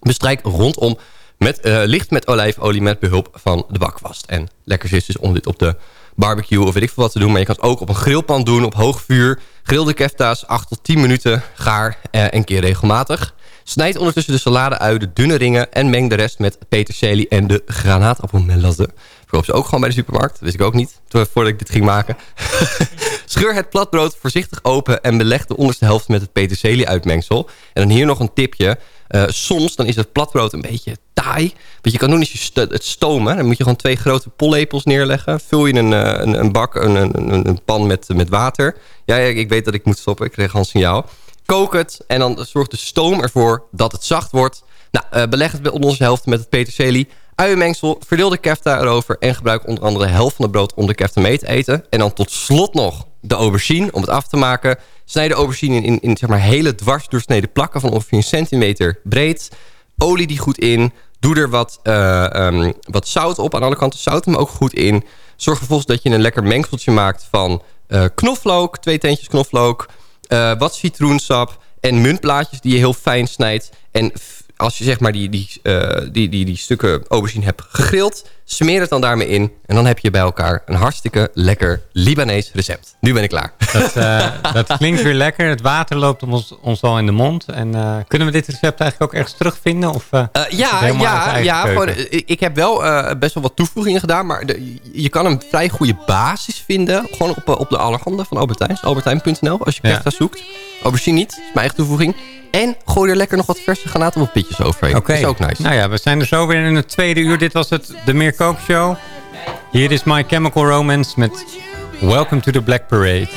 Bestrijk rondom met, eh, licht met olijfolie met behulp van de bakwast. En lekker is dus om dit op de barbecue of weet ik veel wat te doen. Maar je kan het ook op een grillpan doen, op hoog vuur. Grill de kefta's 8 tot 10 minuten gaar eh, en keer regelmatig. Snijd ondertussen de salade uit de dunne ringen... en meng de rest met peterselie en de granaatappelmelasse. Verkoop ze ook gewoon bij de supermarkt. Wist ik ook niet, voordat ik dit ging maken. Scheur het platbrood voorzichtig open... en beleg de onderste helft met het peterselie-uitmengsel. En dan hier nog een tipje. Eh, soms dan is het platbrood een beetje taai. Want je kan doen is je het stomen. Dan moet je gewoon twee grote pollepels neerleggen. Vul je een, eh, een, bak, een, een, een- pan met, met water. Ja, ja, ik weet dat ik moet stoppen. Ik kreeg al een signaal. Kook het en dan zorgt de stoom ervoor dat het zacht wordt. Nou, eh, beleg het bij onze helft met het peterselie. Uienmengsel, verdeel de kefta erover... en gebruik onder andere de helft van het brood om de kefta mee te eten. En dan tot slot nog de aubergine om het af te maken. Snijd de aubergine in, in, zeg maar hele dwars doorsneden plakken... van ongeveer een centimeter breed. Olie die goed in. Doe er wat, eh, ehm, wat zout op. Aan alle kanten zout hem ook goed in. Zorg vervolgens dat je een lekker mengseltje maakt van eh, knoflook. Twee teentjes knoflook. eh, wat citroensap. En muntblaadjes die je heel fijn snijdt. En als je zeg maar die, die, eh, die, die, die stukken aubergine hebt gegrild... smeer het dan daarmee in. En dan heb je bij elkaar een hartstikke lekker Libanees recept. Nu ben ik klaar. Dat, eh, dat klinkt weer lekker. Het water loopt ons, ons al in de mond. En eh, kunnen we dit recept eigenlijk ook ergens terugvinden? Of, ja, ja, ja gewoon, ik heb wel best wel wat toevoegingen gedaan. Maar de- je kan een vrij goede basis vinden. Gewoon op, op de allerhande van Albertijn. Albertijn.nl als je Ja. kefta zoekt. Aubergine niet, is mijn eigen toevoeging. En gooi er lekker nog wat verse granaatappelpitjes overheen. Oké. Is ook nice. Nou ja, we zijn er zo weer in het tweede uur. Dit was het De Meer Kook Show. Hier is My Chemical Romance met Welcome to the Black Parade.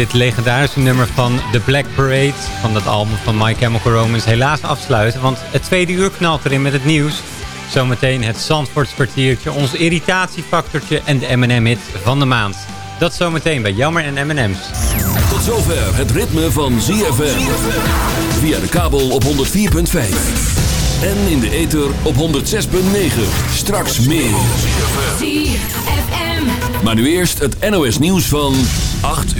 Dit legendarische nummer van The Black Parade... van dat album van My Chemical Romance helaas afsluiten. Want het tweede uur knalt erin met het nieuws. Zometeen het Zandvoorts kwartiertje, ons irritatiefactortje... en de M&M-hit van de maand. Dat zometeen bij Jammer en M&M's. Tot zover het ritme van ZFM. Via de kabel op 104.5. En in de ether op 106.9. Straks meer. Maar nu eerst het NOS nieuws van 8 uur.